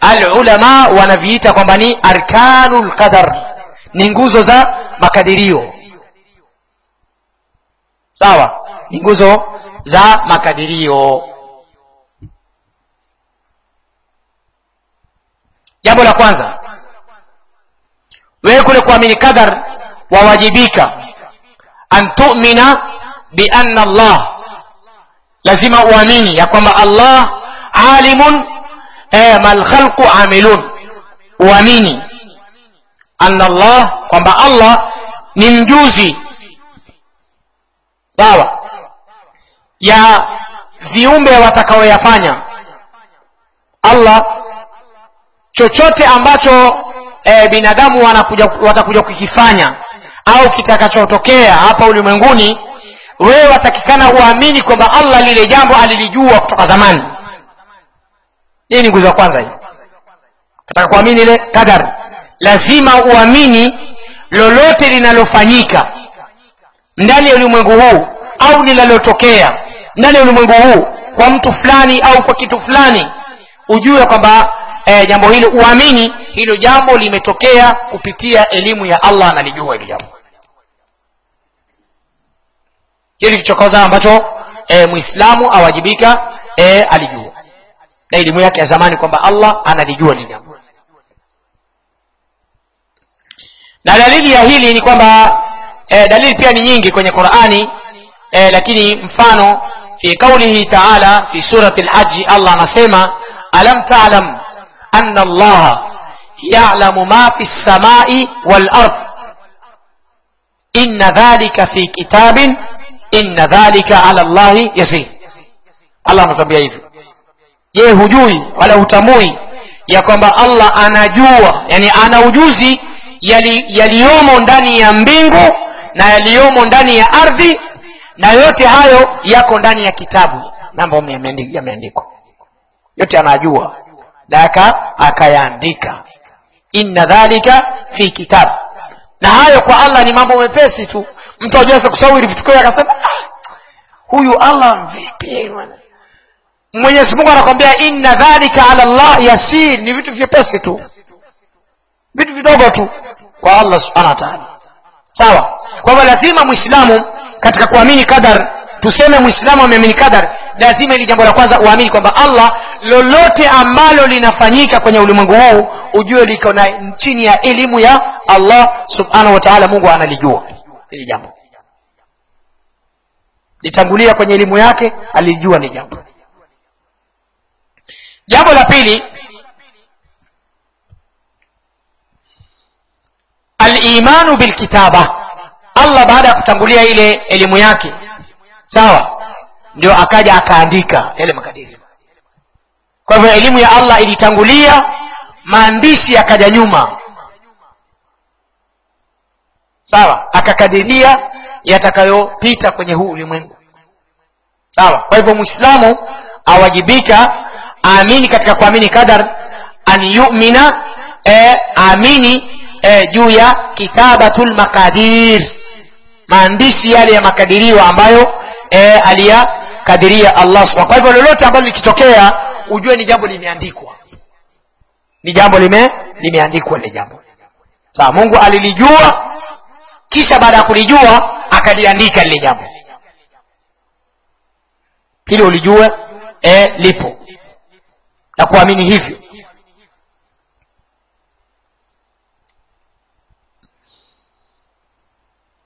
alulama wanaviita kwamba ni arkanu lqadar ni nguzo za makadirio. Sawa? Ni nguzo za makadirio. Jambo la kwanza wewe kule kuamini qadar wawajibika. An tumina bianna allah. Lazima uamini ya kwamba allah alimun eh, malkhalqu amilun. Uamini anna allah kwamba allah ni mjuzi. Sawa? Ya viumbe watakaoyafanya. Allah chochote ambacho e, binadamu wanakuja, watakuja kukifanya au kitakachotokea hapa ulimwenguni wewe watakikana uamini kwamba allah lile jambo alilijua kutoka zamani hii ni nguzo ya kwanza hii. Kataka kuamini ile kadar lazima uamini lolote linalofanyika ndani ya ulimwengu huu au linalotokea ndani ya ulimwengu huu kwa mtu fulani au kwa kitu fulani ujue kwamba eh, jambo hilo uamini hilo jambo limetokea kupitia elimu ya allah analijua hilo jambo. Hiyo ni kichokoza ambacho eh, mwislamu awajibika eh, alijua na elimu yake ya zamani kwamba allah analijua ni jambo na dalili ya hili ni kwamba e, dalili pia ni nyingi kwenye qurani e, lakini mfano fi qaulihi taala fi surati lhaji allah anasema alam talam ana allaha yalamu ma fi lsamai walard inna dhalika fi kitabin inna dhalika ala llahi yasir allah anatuambia hivyo je hujui wala hutambui ya kwamba allah anajua yani ana ujuzi yaliyomo yali ndani ya mbingu na yaliyomo ndani ya ardhi na yote hayo yako ndani ya kitabu. Mambo yameandikwa. Yote anajua. Na akayaandika. Inna dhalika fi kitabu na hayo kwa allah ni mambo mepesi tu. Mtu ajaweza kusawiri vitukio akasema ah, huyu allah vipi mwenyezi mungu anakwambia inna dhalika ala llah yasir ni vitu vyepesi tu. Vitu vidogo tu. Kwa allah subhanahu wa taala. Sawa? Kwa hivyo lazima mwislamu katika kuamini qadar tuseme mwislamu ameamini qadar lazima ili jambo la kwanza uamini kwamba allah lolote ambalo linafanyika kwenye ulimwengu huu ujue liko na chini ya elimu ya allah subhanahu wa taala mungu analijua hili jambo. Litangulia kwenye elimu yake alijua ni jambo jambo la pili alimanu bilkitaba. Allah baada ya kutangulia ile elimu yake sawa ndio akaja akaandika yale makadiri. Kwa hivyo elimu ya allah ilitangulia maandishi yakaja nyuma sawa akakadiria yatakayopita kwenye huu ulimwengu sawa. Kwa hivyo mwislamu awajibika aamini katika kuamini qadar an yumina e, aamini e, juu ya kitabatul maqadir maandishi yale ya makadirio ambayo e, aliyakadiria allah subhanahu kwa hivyo lolote ambalo likitokea ujue ni jambo limeandikwa. Ni jambo lime limeandikwa lile jambo. Sawa mungu alilijua kisha baada ya kulijua akaliandika lile jambo. Ili ulijue e, lipo na kuamini hivyo.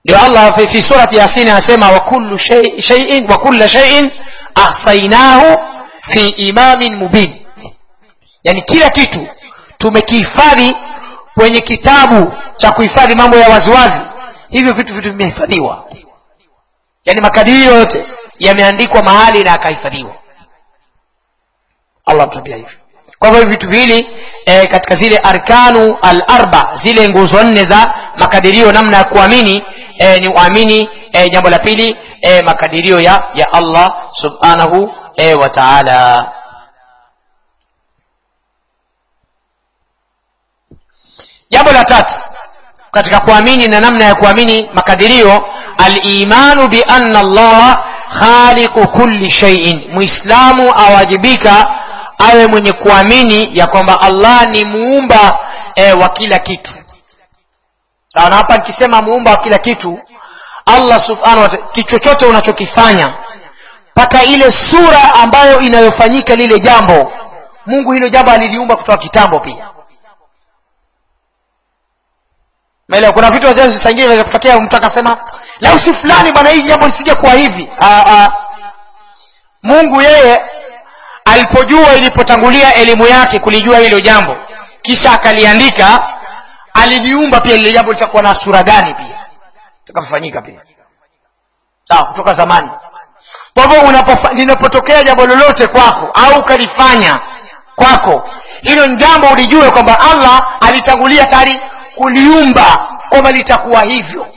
Ndio allah fi, fi surati yasin anasema wa kullu shay'in wa kulla shay'in ahsainahu fi imamin mubin. Yani kila kitu tumekihifadhi kwenye kitabu cha kuhifadhi mambo ya waziwazi. Hivyo vitu vitu vimehifadhiwa. Yani makadirio yote yameandikwa mahali na akahifadhiwa allah anatuambia hivyo. Kwa hivyo vitu viwili e, katika zile arkanu al arba zile nguzo nne za makadirio namna ya kuamini e, ni uamini e, jambo la pili e, makadirio ya ya allah subhanahu e, wa taala. Jambo la tatu katika kuamini na namna ya kuamini makadirio alimanu bianna Allah khaliqu kulli shaiin muislamu awajibika awe mwenye kuamini ya kwamba allah ni muumba e, wa kila kitu. Sawa na hapa nikisema muumba wa kila kitu allah subhanahu wa ta'ala kichochote unachokifanya mpaka ile sura ambayo inayofanyika lile jambo mungu hilo jambo aliliumba kutoka kitambo pia. Maelewa, kuna vitu wazazi saa ingine kutokea mtu akasema lau si fulani bwana hii jambo lisije kuwa hivi. Aa, aa. mungu yeye alipojua ilipotangulia elimu yake kulijua hilo jambo kisha akaliandika aliliumba pia lile jambo litakuwa na sura gani pia? Itakafanyika pia. Sawa kutoka zamani. Kwa hivyo linapotokea jambo lolote kwako au ukalifanya kwako hilo ni jambo ulijue kwamba allah alitangulia tayari kuliumba kwamba litakuwa hivyo.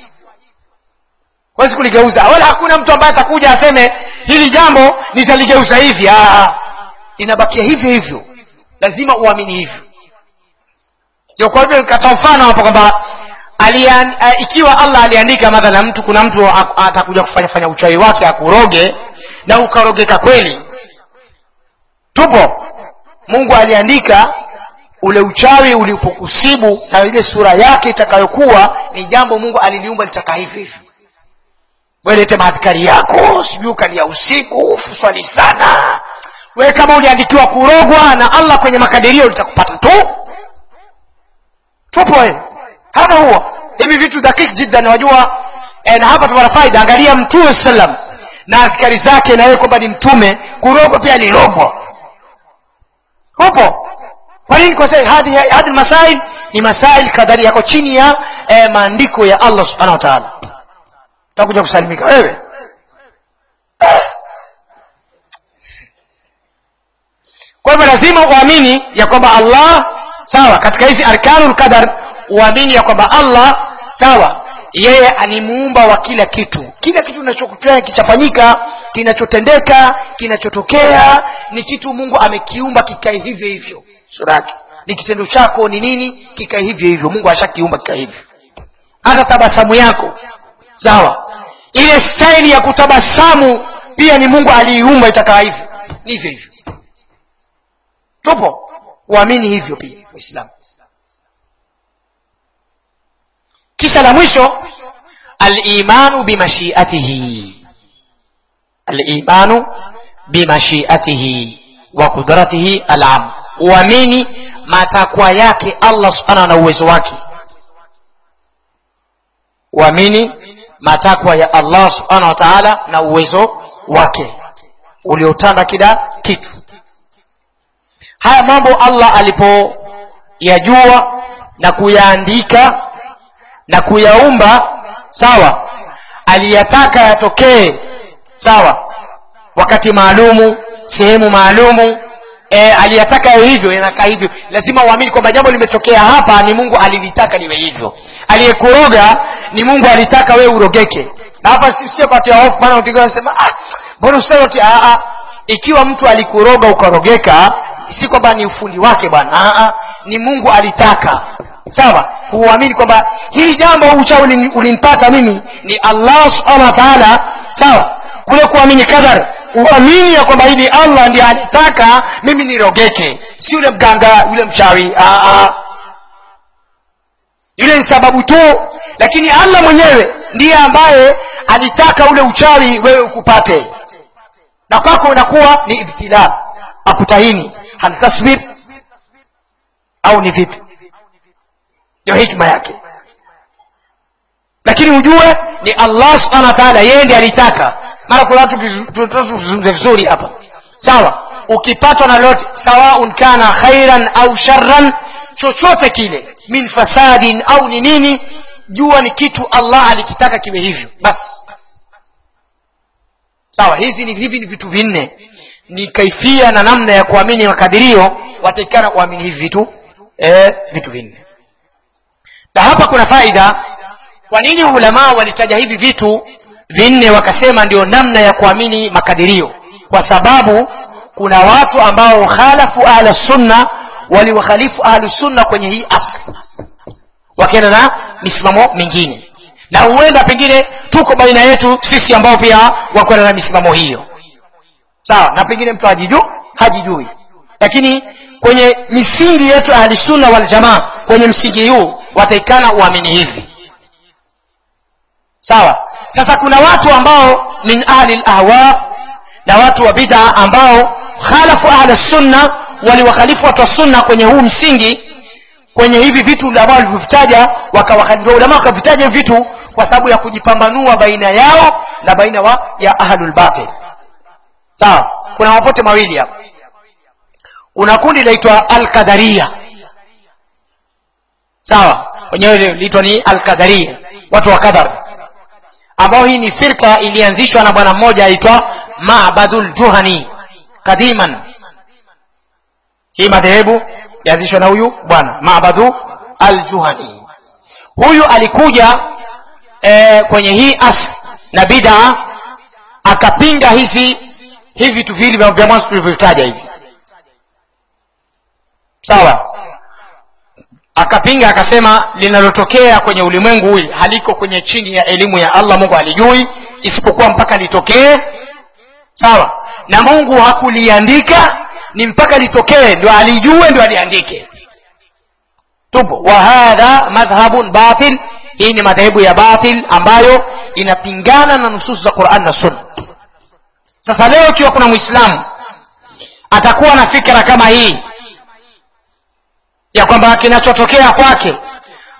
Huwezi kuligeuza. Wala hakuna mtu ambaye atakuja aseme hili jambo nitaligeuza hivi. Ah, linabakia hivyo hivyo. Lazima uamini hivyo. Ndio kwa hivyo nikatoa mfano hapo kwamba uh, ikiwa allah aliandika madhala mtu kuna mtu atakuja kufanya fanya uchawi wake akuroge na ukarogeka kweli. Tupo. Mungu aliandika ule uchawi ulipokusibu na ile sura yake itakayokuwa ni jambo mungu aliliumba litaka hivi hivi welete maadhikari yako sijui ukalia usiku swali sana we kama uliandikiwa kurogwa na allah kwenye makadirio litakupata tu. Tupo hadha huwa hivi vitu dakiki jidda wajua. Eh, na hapa tupata faida. Angalia mtume sallam na afikari zake na yeye kwamba ni mtume. Kurogwa pia ni alirogwa upo kwa nini kwa sababu hadi hadi masail? Ni masail kadari yako chini ya eh, maandiko ya allah subhanahu wa ta'ala. Utakuja kusalimika. Wewe kwa hivyo lazima uamini ya kwamba allah sawa katika hizi arkanul qadar uamini ya kwamba allah sawa yeye ni muumba wa kila kitu. Kila kitu kinachokutana kichafanyika kinachotendeka kinachotokea ni kitu mungu amekiumba kikae hivyo hivyo. Sura ni kitendo chako ni nini kikae hivyo hivyo. Mungu ashakiumba kikae hivyo. Hata tabasamu yako. Sawa. Ile staili ya kutabasamu pia ni mungu aliiumba itakaa hivyo. Ni hivyo hivyo tupo. Uamini hivyo pia waislamu. Kisha la mwisho alimanu bimashiatihi alimanu bimashiatihi wa qudratihi alam. Uamini matakwa yake allah subhanahu na uwezo wake. Uamini matakwa ya allah subhanahu wa taala na uwezo wake. Uliotanda kila kitu haya mambo allah alipoyajua na kuyaandika na kuyaumba sawa aliyataka yatokee sawa. Wakati maalumu sehemu maalumu e, aliyataka yawe hivyo yanakaa hivyo. Lazima uamini kwamba jambo limetokea hapa ni mungu alilitaka liwe hivyo. Aliyekuroga ni mungu alitaka wewe urogeke. Na hapa sikatia hofu maana ukiga nasema ah mbona ah, ah. ikiwa mtu alikuroga ukarogeka si kwamba ni ufundi wake bwana. Ah, ah. ni mungu alitaka. Sawa? Huamini kwamba hii jambo ucha ulimpata mimi ni allah subhanahu wa taala. Sawa? Kule kuamini kadhar uamini ya kwamba hili allah ndiye alitaka mimi nirogeke. Si yule mganga yule mchawi. Ah, ah. yule ni sababu tu. Lakini allah mwenyewe ndiye ambaye alitaka ule uchawi wewe ukupate. Na kwako unakuwa ni ibtila akutahini hal tasbir? Au ni vipi? Ndio hikma yake. Lakini ujue ni allah subhanahu wa taala yeye ndiye alitaka. Mara kuna watu tuzungumze vizuri hapa. Sawa? Ukipatwa na lot sawaun kana khairan au sharran chochote kile min fasadin au ni nini jua ni kitu allah alikitaka kiwe hivyo. Basi sawa? Hizi ni hivi ni vitu vinne ni kaifia na namna ya kuamini makadirio watakikana kuamini hivi vitu eh, vitu vinne. Na hapa kuna faida. Kwa nini ulamaa walitaja hivi vitu vinne wakasema ndio namna ya kuamini makadirio? Kwa sababu kuna watu ambao khalafu ahla sunna waliwakhalifu ahlu sunna kwenye hii asli. Wakienda na misimamo mingine. Na huenda pengine tuko baina yetu sisi ambao pia wakwenda na misimamo hiyo sawa na pengine mtu hajiju hajijui. Lakini kwenye misingi yetu ahli sunna wal jamaa kwenye msingi huu wataikana uamini hivi. Sawa? Sasa kuna watu ambao min ahli lahwa na watu wa bid'a ambao khalafu ahli sunna waliwakhalifu watu wa sunna kwenye huu msingi kwenye hivi vitu ambao walivyovitaja ulama wakavitaja vitu kwa sababu ya kujipambanua baina yao na baina wa ya ahlul batil sawa? Kuna mapote mawili hapa. Kuna kundi linaitwa alkadharia sawa? Wenyewe liitwa ni alqadaria watu wa kadhar ambao hii ni firka ilianzishwa na bwana mmoja aitwa mabadul juhani. Kadiman hii madhehebu yaanzishwa na huyu bwana mabadhu aljuhani. Huyu alikuja e, kwenye hii as na bidhaa akapinga hizi hivi vitu viwili vya mwanzo tulivyovitaja hivi. Sawa? Akapinga akasema linalotokea kwenye ulimwengu huu haliko kwenye chini ya elimu ya allah mungu alijui isipokuwa mpaka litokee. Sawa? Na mungu hakuliandika ni mpaka litokee ndio alijue ndio aliandike. Tupo. Wa hadha madhhabun batil hii ni madhehebu ya batil ambayo inapingana na nususu za quran na sunna sasa leo ikiwa kuna mwislamu atakuwa na fikra kama hii ya kwamba kinachotokea kwake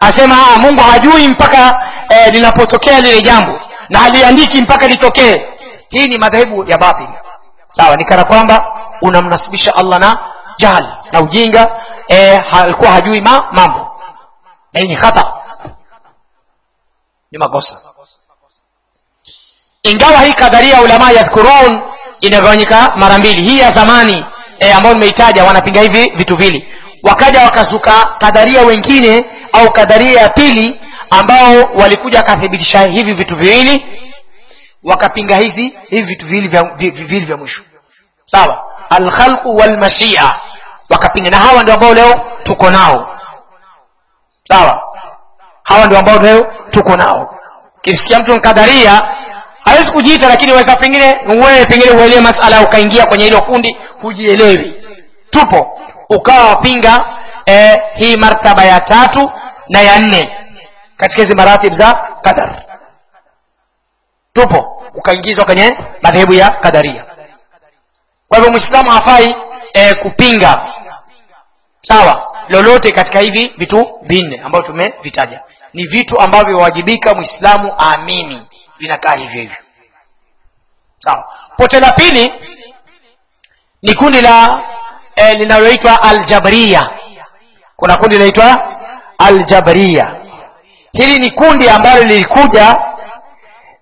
asema ah, mungu hajui mpaka eh, linapotokea lile jambo na haliandiki mpaka litokee. Hii ni madhehebu ya batil. Sawa ni kana kwamba unamnasibisha allah na jahal na ujinga eh, alikuwa hajui ma, mambo. Na hii ni khata. Ni makosa ingawa hii kadharia ulama yadhkurun inagawanyika mara mbili. Hii ya zamani e, ambayo nimeitaja wanapinga hivi vitu vili. Wakaja wakazuka kadharia wengine au kadharia ya pili ambao walikuja wakathibitisha hivi vitu viwili wakapinga hizi hivi vitu viwili vya, viwili vya mwisho. Sawa? Alkhalqu walmashia. Wakapinga. Na hawa ndio ambao leo tuko nao. Sawa? Hawa ndio ambao leo tuko nao. Kisikia mtu mkadharia hawezi kujiita lakini waweza pengine wewe pengine uelewe masala ukaingia kwenye hilo kundi hujielewi. Tupo. Ukawa wapinga eh, hii martaba ya tatu na ya nne katika hizi maratib za qadar. Tupo. Ukaingizwa kwenye madhehebu ya kadaria kwa hivyo mwislamu hafai eh, kupinga. Sawa. Lolote katika hivi vitu vinne ambavyo tumevitaja. Ni vitu ambavyo wajibika mwislamu aamini vinakaa hivyo hivyo. Sawa. Pote la pili ni kundi la eh, linaloitwa aljabria kuna kundi linaitwa aljabria hili ni kundi ambalo lilikuja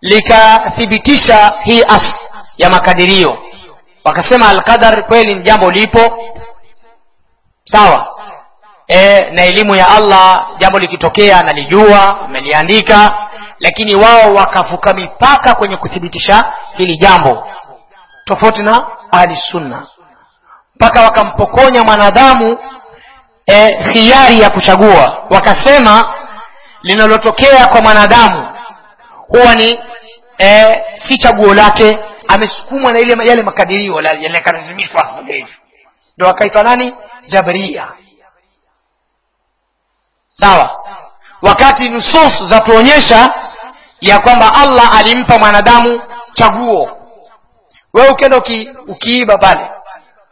likathibitisha hii as ya makadirio. Wakasema alqadar kweli ni jambo lipo. Sawa. E, na elimu ya allah jambo likitokea analijua ameliandika lakini wao wakavuka mipaka kwenye kuthibitisha hili jambo. Tofauti na ahli sunna. Mpaka wakampokonya mwanadamu e, khiari ya kuchagua. Wakasema linalotokea kwa mwanadamu huwa ni e, si chaguo lake. Amesukumwa na ile yale makadirio la- yale yakalazimishwa. Afanye ndo akaitwa nani? Jabria. Sawa wakati nusus zatuonyesha ya kwamba allah alimpa mwanadamu chaguo. Wewe ukienda uki, ukiiba pale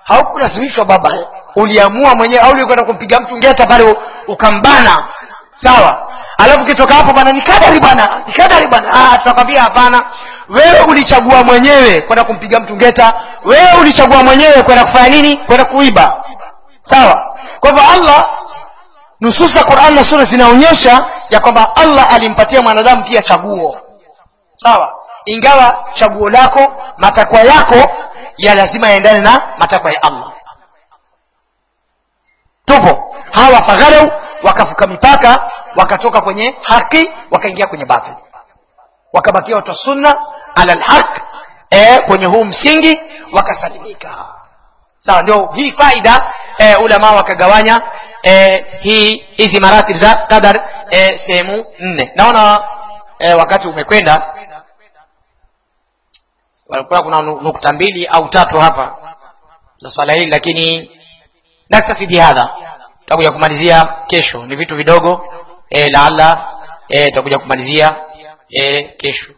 haukulazimishwa baba uliamua mwenyewe au ulikwenda kumpiga mtu ngeta pale ukambana sawa? Alafu ukitoka hapo bana nikadari bana nikadari bana ah tunakwambia hapana. Wewe ulichagua mwenyewe kwenda kumpiga mtu ngeta wewe ulichagua mwenyewe kwenda kufanya nini? Kwenda kuiba sawa? Kwa hivyo allah nusus za quran na sura zinaonyesha ya kwamba allah alimpatia mwanadamu pia chaguo. Sawa? Ingawa chaguo lako matakwa yako ya lazima yaendane na matakwa ya allah. Tupo. Hawa fagharau wakavuka mipaka wakatoka kwenye haki wakaingia kwenye batil. Wakabakia watu wa sunna ala alhaq eh kwenye huu msingi wakasalimika sawa ndio hii faida e, ulama wakagawanya e, hii hizi maratib za qadar e, sehemu nne. Naona e, wakati umekwenda walikuwa kuna nukta mbili au tatu hapa za swala hili lakini naktafi bihadha tutakuja kumalizia kesho. Ni vitu vidogo e, laala e, tutakuja kumalizia e, kesho